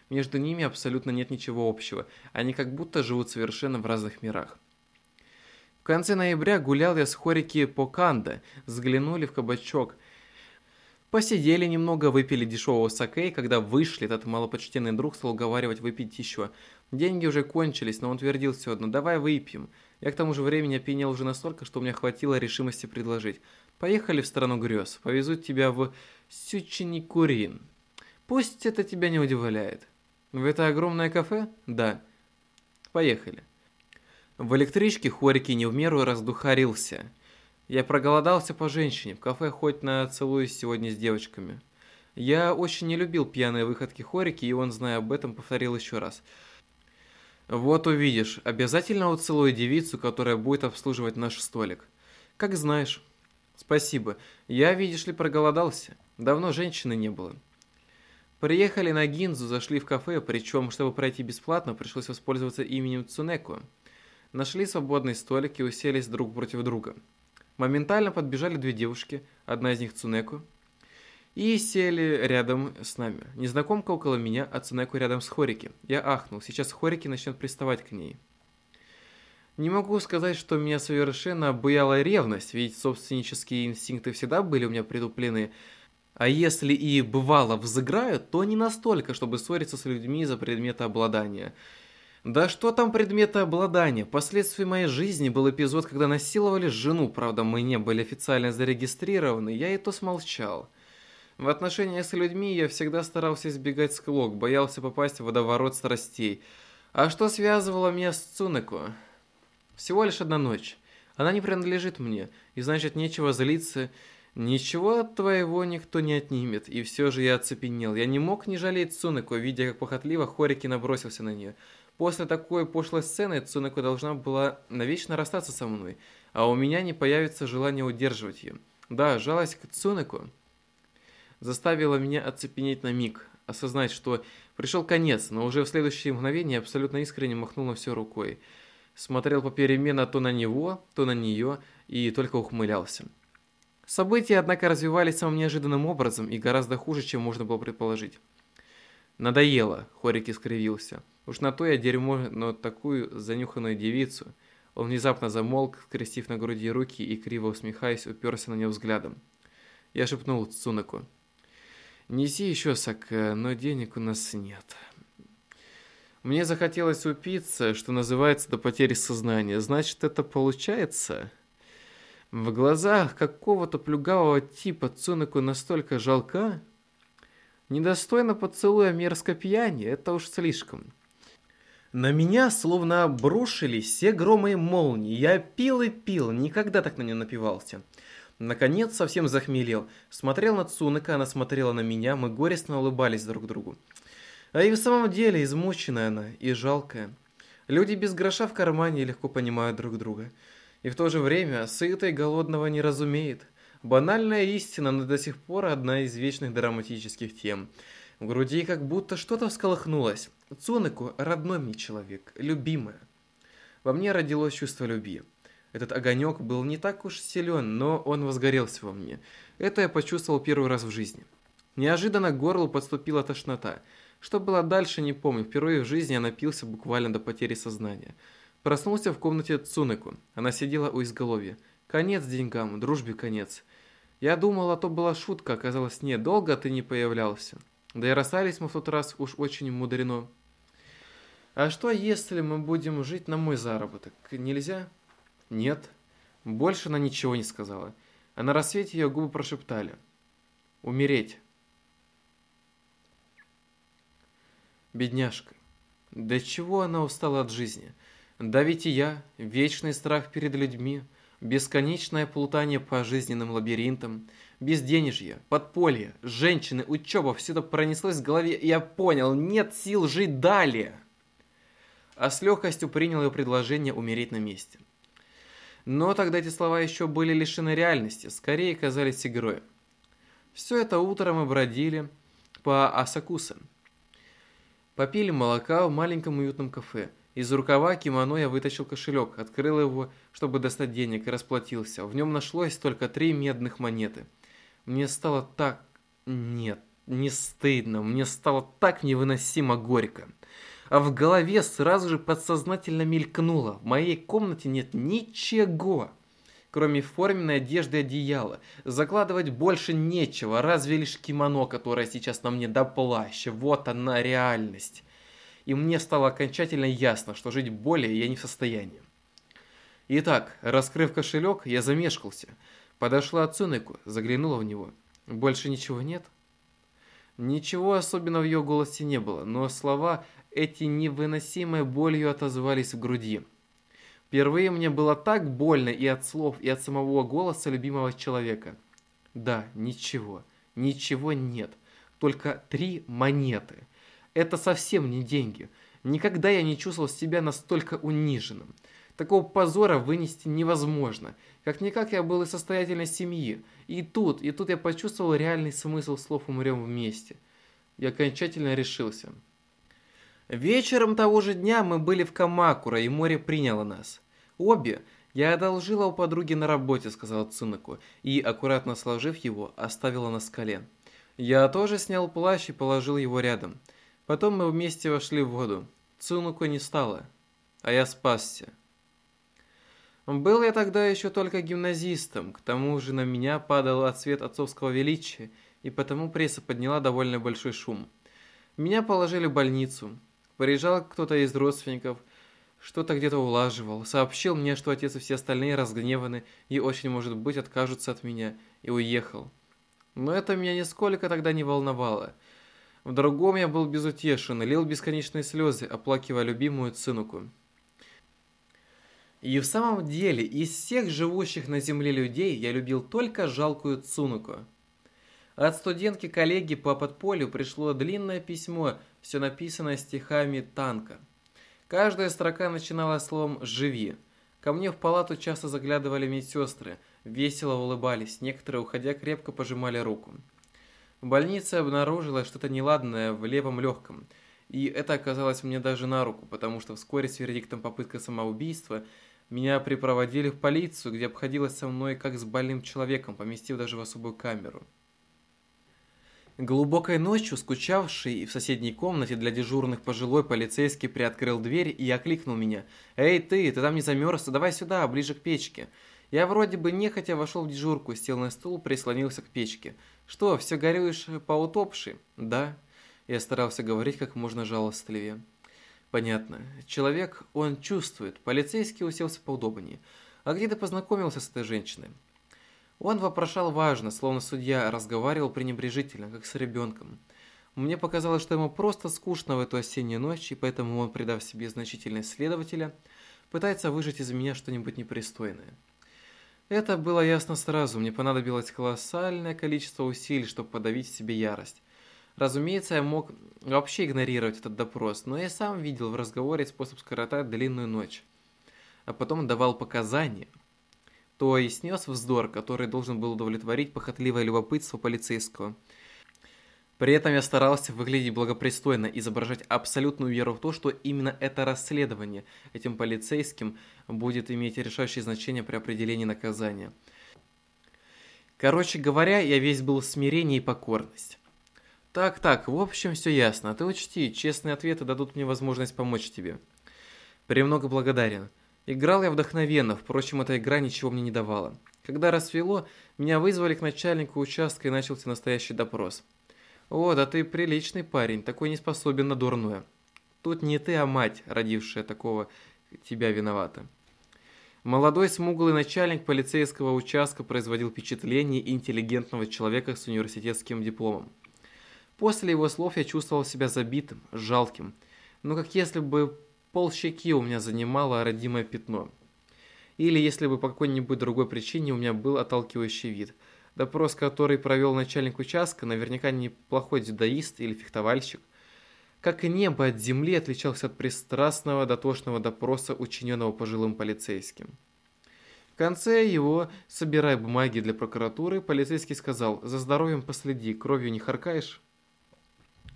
Между ними абсолютно нет ничего общего, они как будто живут совершенно в разных мирах. В конце ноября гулял я с Хорики по Канда, взглянули в кабачок. Посидели немного, выпили дешевого саке, и когда вышли, этот малопочтенный друг стал уговаривать выпить еще. Деньги уже кончились, но он твердил все одно «давай выпьем». Я к тому же времени опьянел уже настолько, что у меня хватило решимости предложить. «Поехали в страну грез, повезут тебя в Сюченикурин. Пусть это тебя не удивляет». «В это огромное кафе?» «Да». «Поехали». В электричке Хорики не в меру раздухарился. Я проголодался по женщине, в кафе хоть на целуюсь сегодня с девочками. Я очень не любил пьяные выходки Хорики, и он, зная об этом, повторил еще раз. «Вот увидишь, обязательно уцелую девицу, которая будет обслуживать наш столик». «Как знаешь». «Спасибо. Я, видишь ли, проголодался. Давно женщины не было». Приехали на Гинзу, зашли в кафе, причем, чтобы пройти бесплатно, пришлось воспользоваться именем Цунеко нашли свободный столик и уселись друг против друга. Моментально подбежали две девушки, одна из них Цунеку, и сели рядом с нами. Незнакомка около меня, а Цунеку рядом с Хорики. Я ахнул, сейчас Хорики начнет приставать к ней. Не могу сказать, что меня совершенно обуяла ревность, ведь собственнические инстинкты всегда были у меня притуплены. А если и бывало взыграют, то не настолько, чтобы ссориться с людьми за предметы обладания – да что там предметы обладания? Последствием моей жизни был эпизод, когда насиловали жену, правда мы не были официально зарегистрированы, я и то смолчал. В отношениях с людьми я всегда старался избегать склок, боялся попасть в водоворот страстей. А что связывало меня с Цунеко? Всего лишь одна ночь. Она не принадлежит мне, и значит нечего злиться. Ничего от твоего никто не отнимет, и все же я оцепенел. Я не мог не жалеть Цунеко, видя, как похотливо Хорики набросился на нее. После такой пошлой сцены Цунеко должна была навечно расстаться со мной, а у меня не появится желание удерживать ее. Да, жалость к Цунеко заставила меня оцепенеть на миг, осознать, что пришел конец, но уже в следующее мгновение абсолютно искренне махнул на все рукой. Смотрел попеременно то на него, то на нее и только ухмылялся. События, однако, развивались самым неожиданным образом и гораздо хуже, чем можно было предположить. «Надоело», — Хорик искривился. Уж на то я дерьмо, но такую занюханную девицу. Он внезапно замолк, скрестив на груди руки и, криво усмехаясь, уперся на него взглядом. Я шепнул Цунаку. «Неси еще саке, но денег у нас нет». Мне захотелось упиться, что называется, до потери сознания. Значит, это получается? В глазах какого-то плюгавого типа Цунаку настолько жалка. Недостойно поцелуя мерзко пьяни, это уж слишком. На меня словно обрушились все громы и молнии. Я пил и пил, никогда так на нее напивался. Наконец совсем захмелел. Смотрел на Цунака, она смотрела на меня, мы горестно улыбались друг другу. А и в самом деле измученная она и жалкая. Люди без гроша в кармане легко понимают друг друга. И в то же время сытый голодного не разумеет. Банальная истина, но до сих пор одна из вечных драматических тем. В груди как будто что-то всколыхнулось. Цунаку – родной мне человек, любимая. Во мне родилось чувство любви. Этот огонек был не так уж силен, но он возгорелся во мне. Это я почувствовал первый раз в жизни. Неожиданно к горлу подступила тошнота. Что было дальше, не помню. Впервые в жизни я напился буквально до потери сознания. Проснулся в комнате Цунеку. Она сидела у изголовья. Конец деньгам, дружбе конец. Я думал, а то была шутка, оказалось нет. Долго ты не появлялся. Да и расстались мы в тот раз уж очень мудрено. А что, если мы будем жить на мой заработок? Нельзя? Нет. Больше она ничего не сказала. А на рассвете ее губы прошептали. Умереть. Бедняжка. До чего она устала от жизни? Да ведь и я, вечный страх перед людьми, бесконечное плутание по жизненным лабиринтам – безденежье, подполье, женщины, учеба, все это пронеслось в голове, и я понял, нет сил жить далее. А с легкостью принял ее предложение умереть на месте. Но тогда эти слова еще были лишены реальности, скорее казались игрой. Все это утро мы бродили по Асакуса. Попили молока в маленьком уютном кафе. Из рукава кимоно я вытащил кошелек, открыл его, чтобы достать денег, и расплатился. В нем нашлось только три медных монеты – мне стало так... Нет, не стыдно, мне стало так невыносимо горько. А в голове сразу же подсознательно мелькнуло. В моей комнате нет ничего, кроме форменной одежды и одеяла. Закладывать больше нечего, разве лишь кимоно, которое сейчас на мне до плаща. Вот она реальность. И мне стало окончательно ясно, что жить более я не в состоянии. Итак, раскрыв кошелек, я замешкался – Подошла Цунику, заглянула в него. «Больше ничего нет?» Ничего особенного в ее голосе не было, но слова эти невыносимой болью отозвались в груди. Впервые мне было так больно и от слов, и от самого голоса любимого человека. Да, ничего, ничего нет, только три монеты. Это совсем не деньги. Никогда я не чувствовал себя настолько униженным. Такого позора вынести невозможно. Как-никак я был из состоятельной семьи. И тут, и тут я почувствовал реальный смысл слов «умрем вместе». Я окончательно решился. Вечером того же дня мы были в Камакура, и море приняло нас. Обе я одолжила у подруги на работе, сказала Цунаку, и, аккуратно сложив его, оставила на скале. Я тоже снял плащ и положил его рядом. Потом мы вместе вошли в воду. Цунаку не стало, а я спасся. Был я тогда еще только гимназистом, к тому же на меня падал отсвет отцовского величия, и потому пресса подняла довольно большой шум. Меня положили в больницу. Приезжал кто-то из родственников, что-то где-то улаживал, сообщил мне, что отец и все остальные разгневаны и очень, может быть, откажутся от меня, и уехал. Но это меня нисколько тогда не волновало. В другом я был безутешен, лил бесконечные слезы, оплакивая любимую сынуку. И в самом деле, из всех живущих на земле людей я любил только жалкую Цунуку. От студентки-коллеги по подполью пришло длинное письмо, все написанное стихами танка. Каждая строка начинала словом «живи». Ко мне в палату часто заглядывали медсестры, весело улыбались, некоторые, уходя, крепко пожимали руку. В больнице обнаружилось что-то неладное в левом легком, и это оказалось мне даже на руку, потому что вскоре с вердиктом попытка самоубийства – меня припроводили в полицию, где обходилось со мной как с больным человеком, поместив даже в особую камеру. Глубокой ночью, скучавший в соседней комнате для дежурных пожилой полицейский приоткрыл дверь и окликнул меня. «Эй, ты, ты там не замерз? Давай сюда, ближе к печке». Я вроде бы нехотя вошел в дежурку, сел на стул, прислонился к печке. «Что, все горюешь по утопшей?» «Да». Я старался говорить как можно жалостливее. Понятно. Человек, он чувствует. Полицейский уселся поудобнее. А где ты познакомился с этой женщиной? Он вопрошал важно, словно судья разговаривал пренебрежительно, как с ребенком. Мне показалось, что ему просто скучно в эту осеннюю ночь, и поэтому он, придав себе значительность следователя, пытается выжать из меня что-нибудь непристойное. Это было ясно сразу, мне понадобилось колоссальное количество усилий, чтобы подавить в себе ярость. Разумеется, я мог вообще игнорировать этот допрос, но я сам видел в разговоре способ скоротать длинную ночь. А потом давал показания. То есть снес вздор, который должен был удовлетворить похотливое любопытство полицейского – при этом я старался выглядеть благопристойно, изображать абсолютную веру в то, что именно это расследование этим полицейским будет иметь решающее значение при определении наказания. Короче говоря, я весь был в смирении и покорность. Так-так, в общем, все ясно. Ты учти, честные ответы дадут мне возможность помочь тебе. Премного благодарен. Играл я вдохновенно, впрочем, эта игра ничего мне не давала. Когда рассвело, меня вызвали к начальнику участка и начался настоящий допрос. «О, да ты приличный парень, такой не способен на дурное. Тут не ты, а мать, родившая такого тебя виновата». Молодой смуглый начальник полицейского участка производил впечатление интеллигентного человека с университетским дипломом. После его слов я чувствовал себя забитым, жалким, но как если бы полщеки у меня занимало родимое пятно. Или если бы по какой-нибудь другой причине у меня был отталкивающий вид – Допрос, который провел начальник участка, наверняка неплохой дзюдоист или фехтовальщик. Как и небо от земли отличался от пристрастного дотошного допроса, учиненного пожилым полицейским. В конце его, собирая бумаги для прокуратуры, полицейский сказал, «За здоровьем последи, кровью не харкаешь?»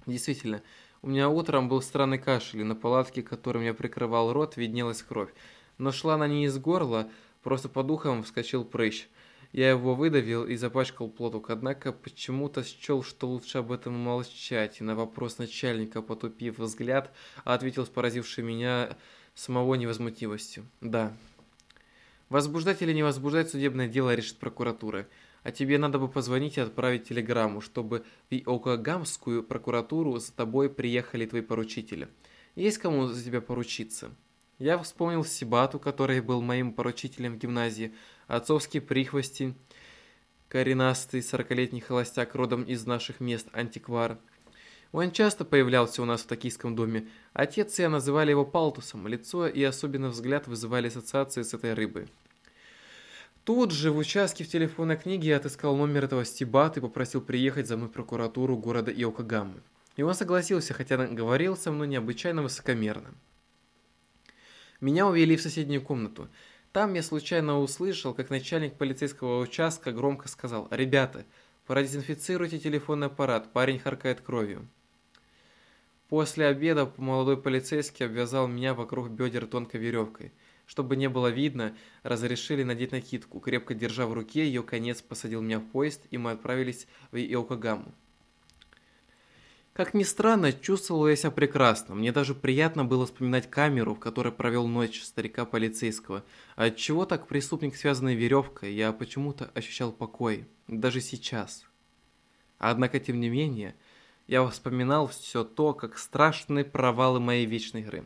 Действительно, у меня утром был странный кашель, и на палатке, которым я прикрывал рот, виднелась кровь. Но шла она не из горла, просто по духам вскочил прыщ – я его выдавил и запачкал плоток, однако почему-то счел, что лучше об этом молчать, и на вопрос начальника, потупив взгляд, ответил с поразившей меня самого невозмутимостью. «Да». Возбуждать или не возбуждать судебное дело решит прокуратура. А тебе надо бы позвонить и отправить телеграмму, чтобы в Иокогамскую прокуратуру за тобой приехали твои поручители. Есть кому за тебя поручиться?» Я вспомнил Сибату, который был моим поручителем в гимназии, отцовский прихвости, коренастый сорокалетний холостяк родом из наших мест, антиквар. Он часто появлялся у нас в токийском доме. Отец и я называли его Палтусом, лицо и особенно взгляд вызывали ассоциации с этой рыбой. Тут же в участке в телефонной книге я отыскал номер этого стебата и попросил приехать за мной в прокуратуру города Иокогамы. И он согласился, хотя говорил со мной необычайно высокомерно. Меня увели в соседнюю комнату. Там я случайно услышал, как начальник полицейского участка громко сказал «Ребята, продезинфицируйте телефонный аппарат, парень харкает кровью». После обеда молодой полицейский обвязал меня вокруг бедер тонкой веревкой. Чтобы не было видно, разрешили надеть накидку. Крепко держа в руке, ее конец посадил меня в поезд, и мы отправились в Иокогаму. Как ни странно, чувствовал я себя прекрасно. Мне даже приятно было вспоминать камеру, в которой провел ночь старика полицейского. А от чего так преступник, связанный веревкой, я почему-то ощущал покой. Даже сейчас. Однако, тем не менее, я вспоминал все то, как страшные провалы моей вечной игры.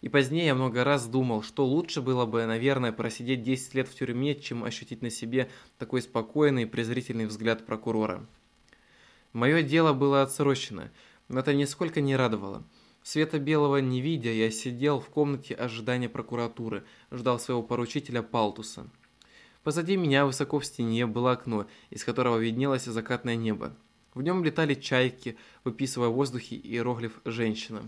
И позднее я много раз думал, что лучше было бы, наверное, просидеть 10 лет в тюрьме, чем ощутить на себе такой спокойный и презрительный взгляд прокурора. Мое дело было отсрочено, но это нисколько не радовало. Света белого не видя, я сидел в комнате ожидания прокуратуры, ждал своего поручителя Палтуса. Позади меня высоко в стене было окно, из которого виднелось закатное небо. В нем летали чайки, выписывая в воздухе иероглиф «женщина».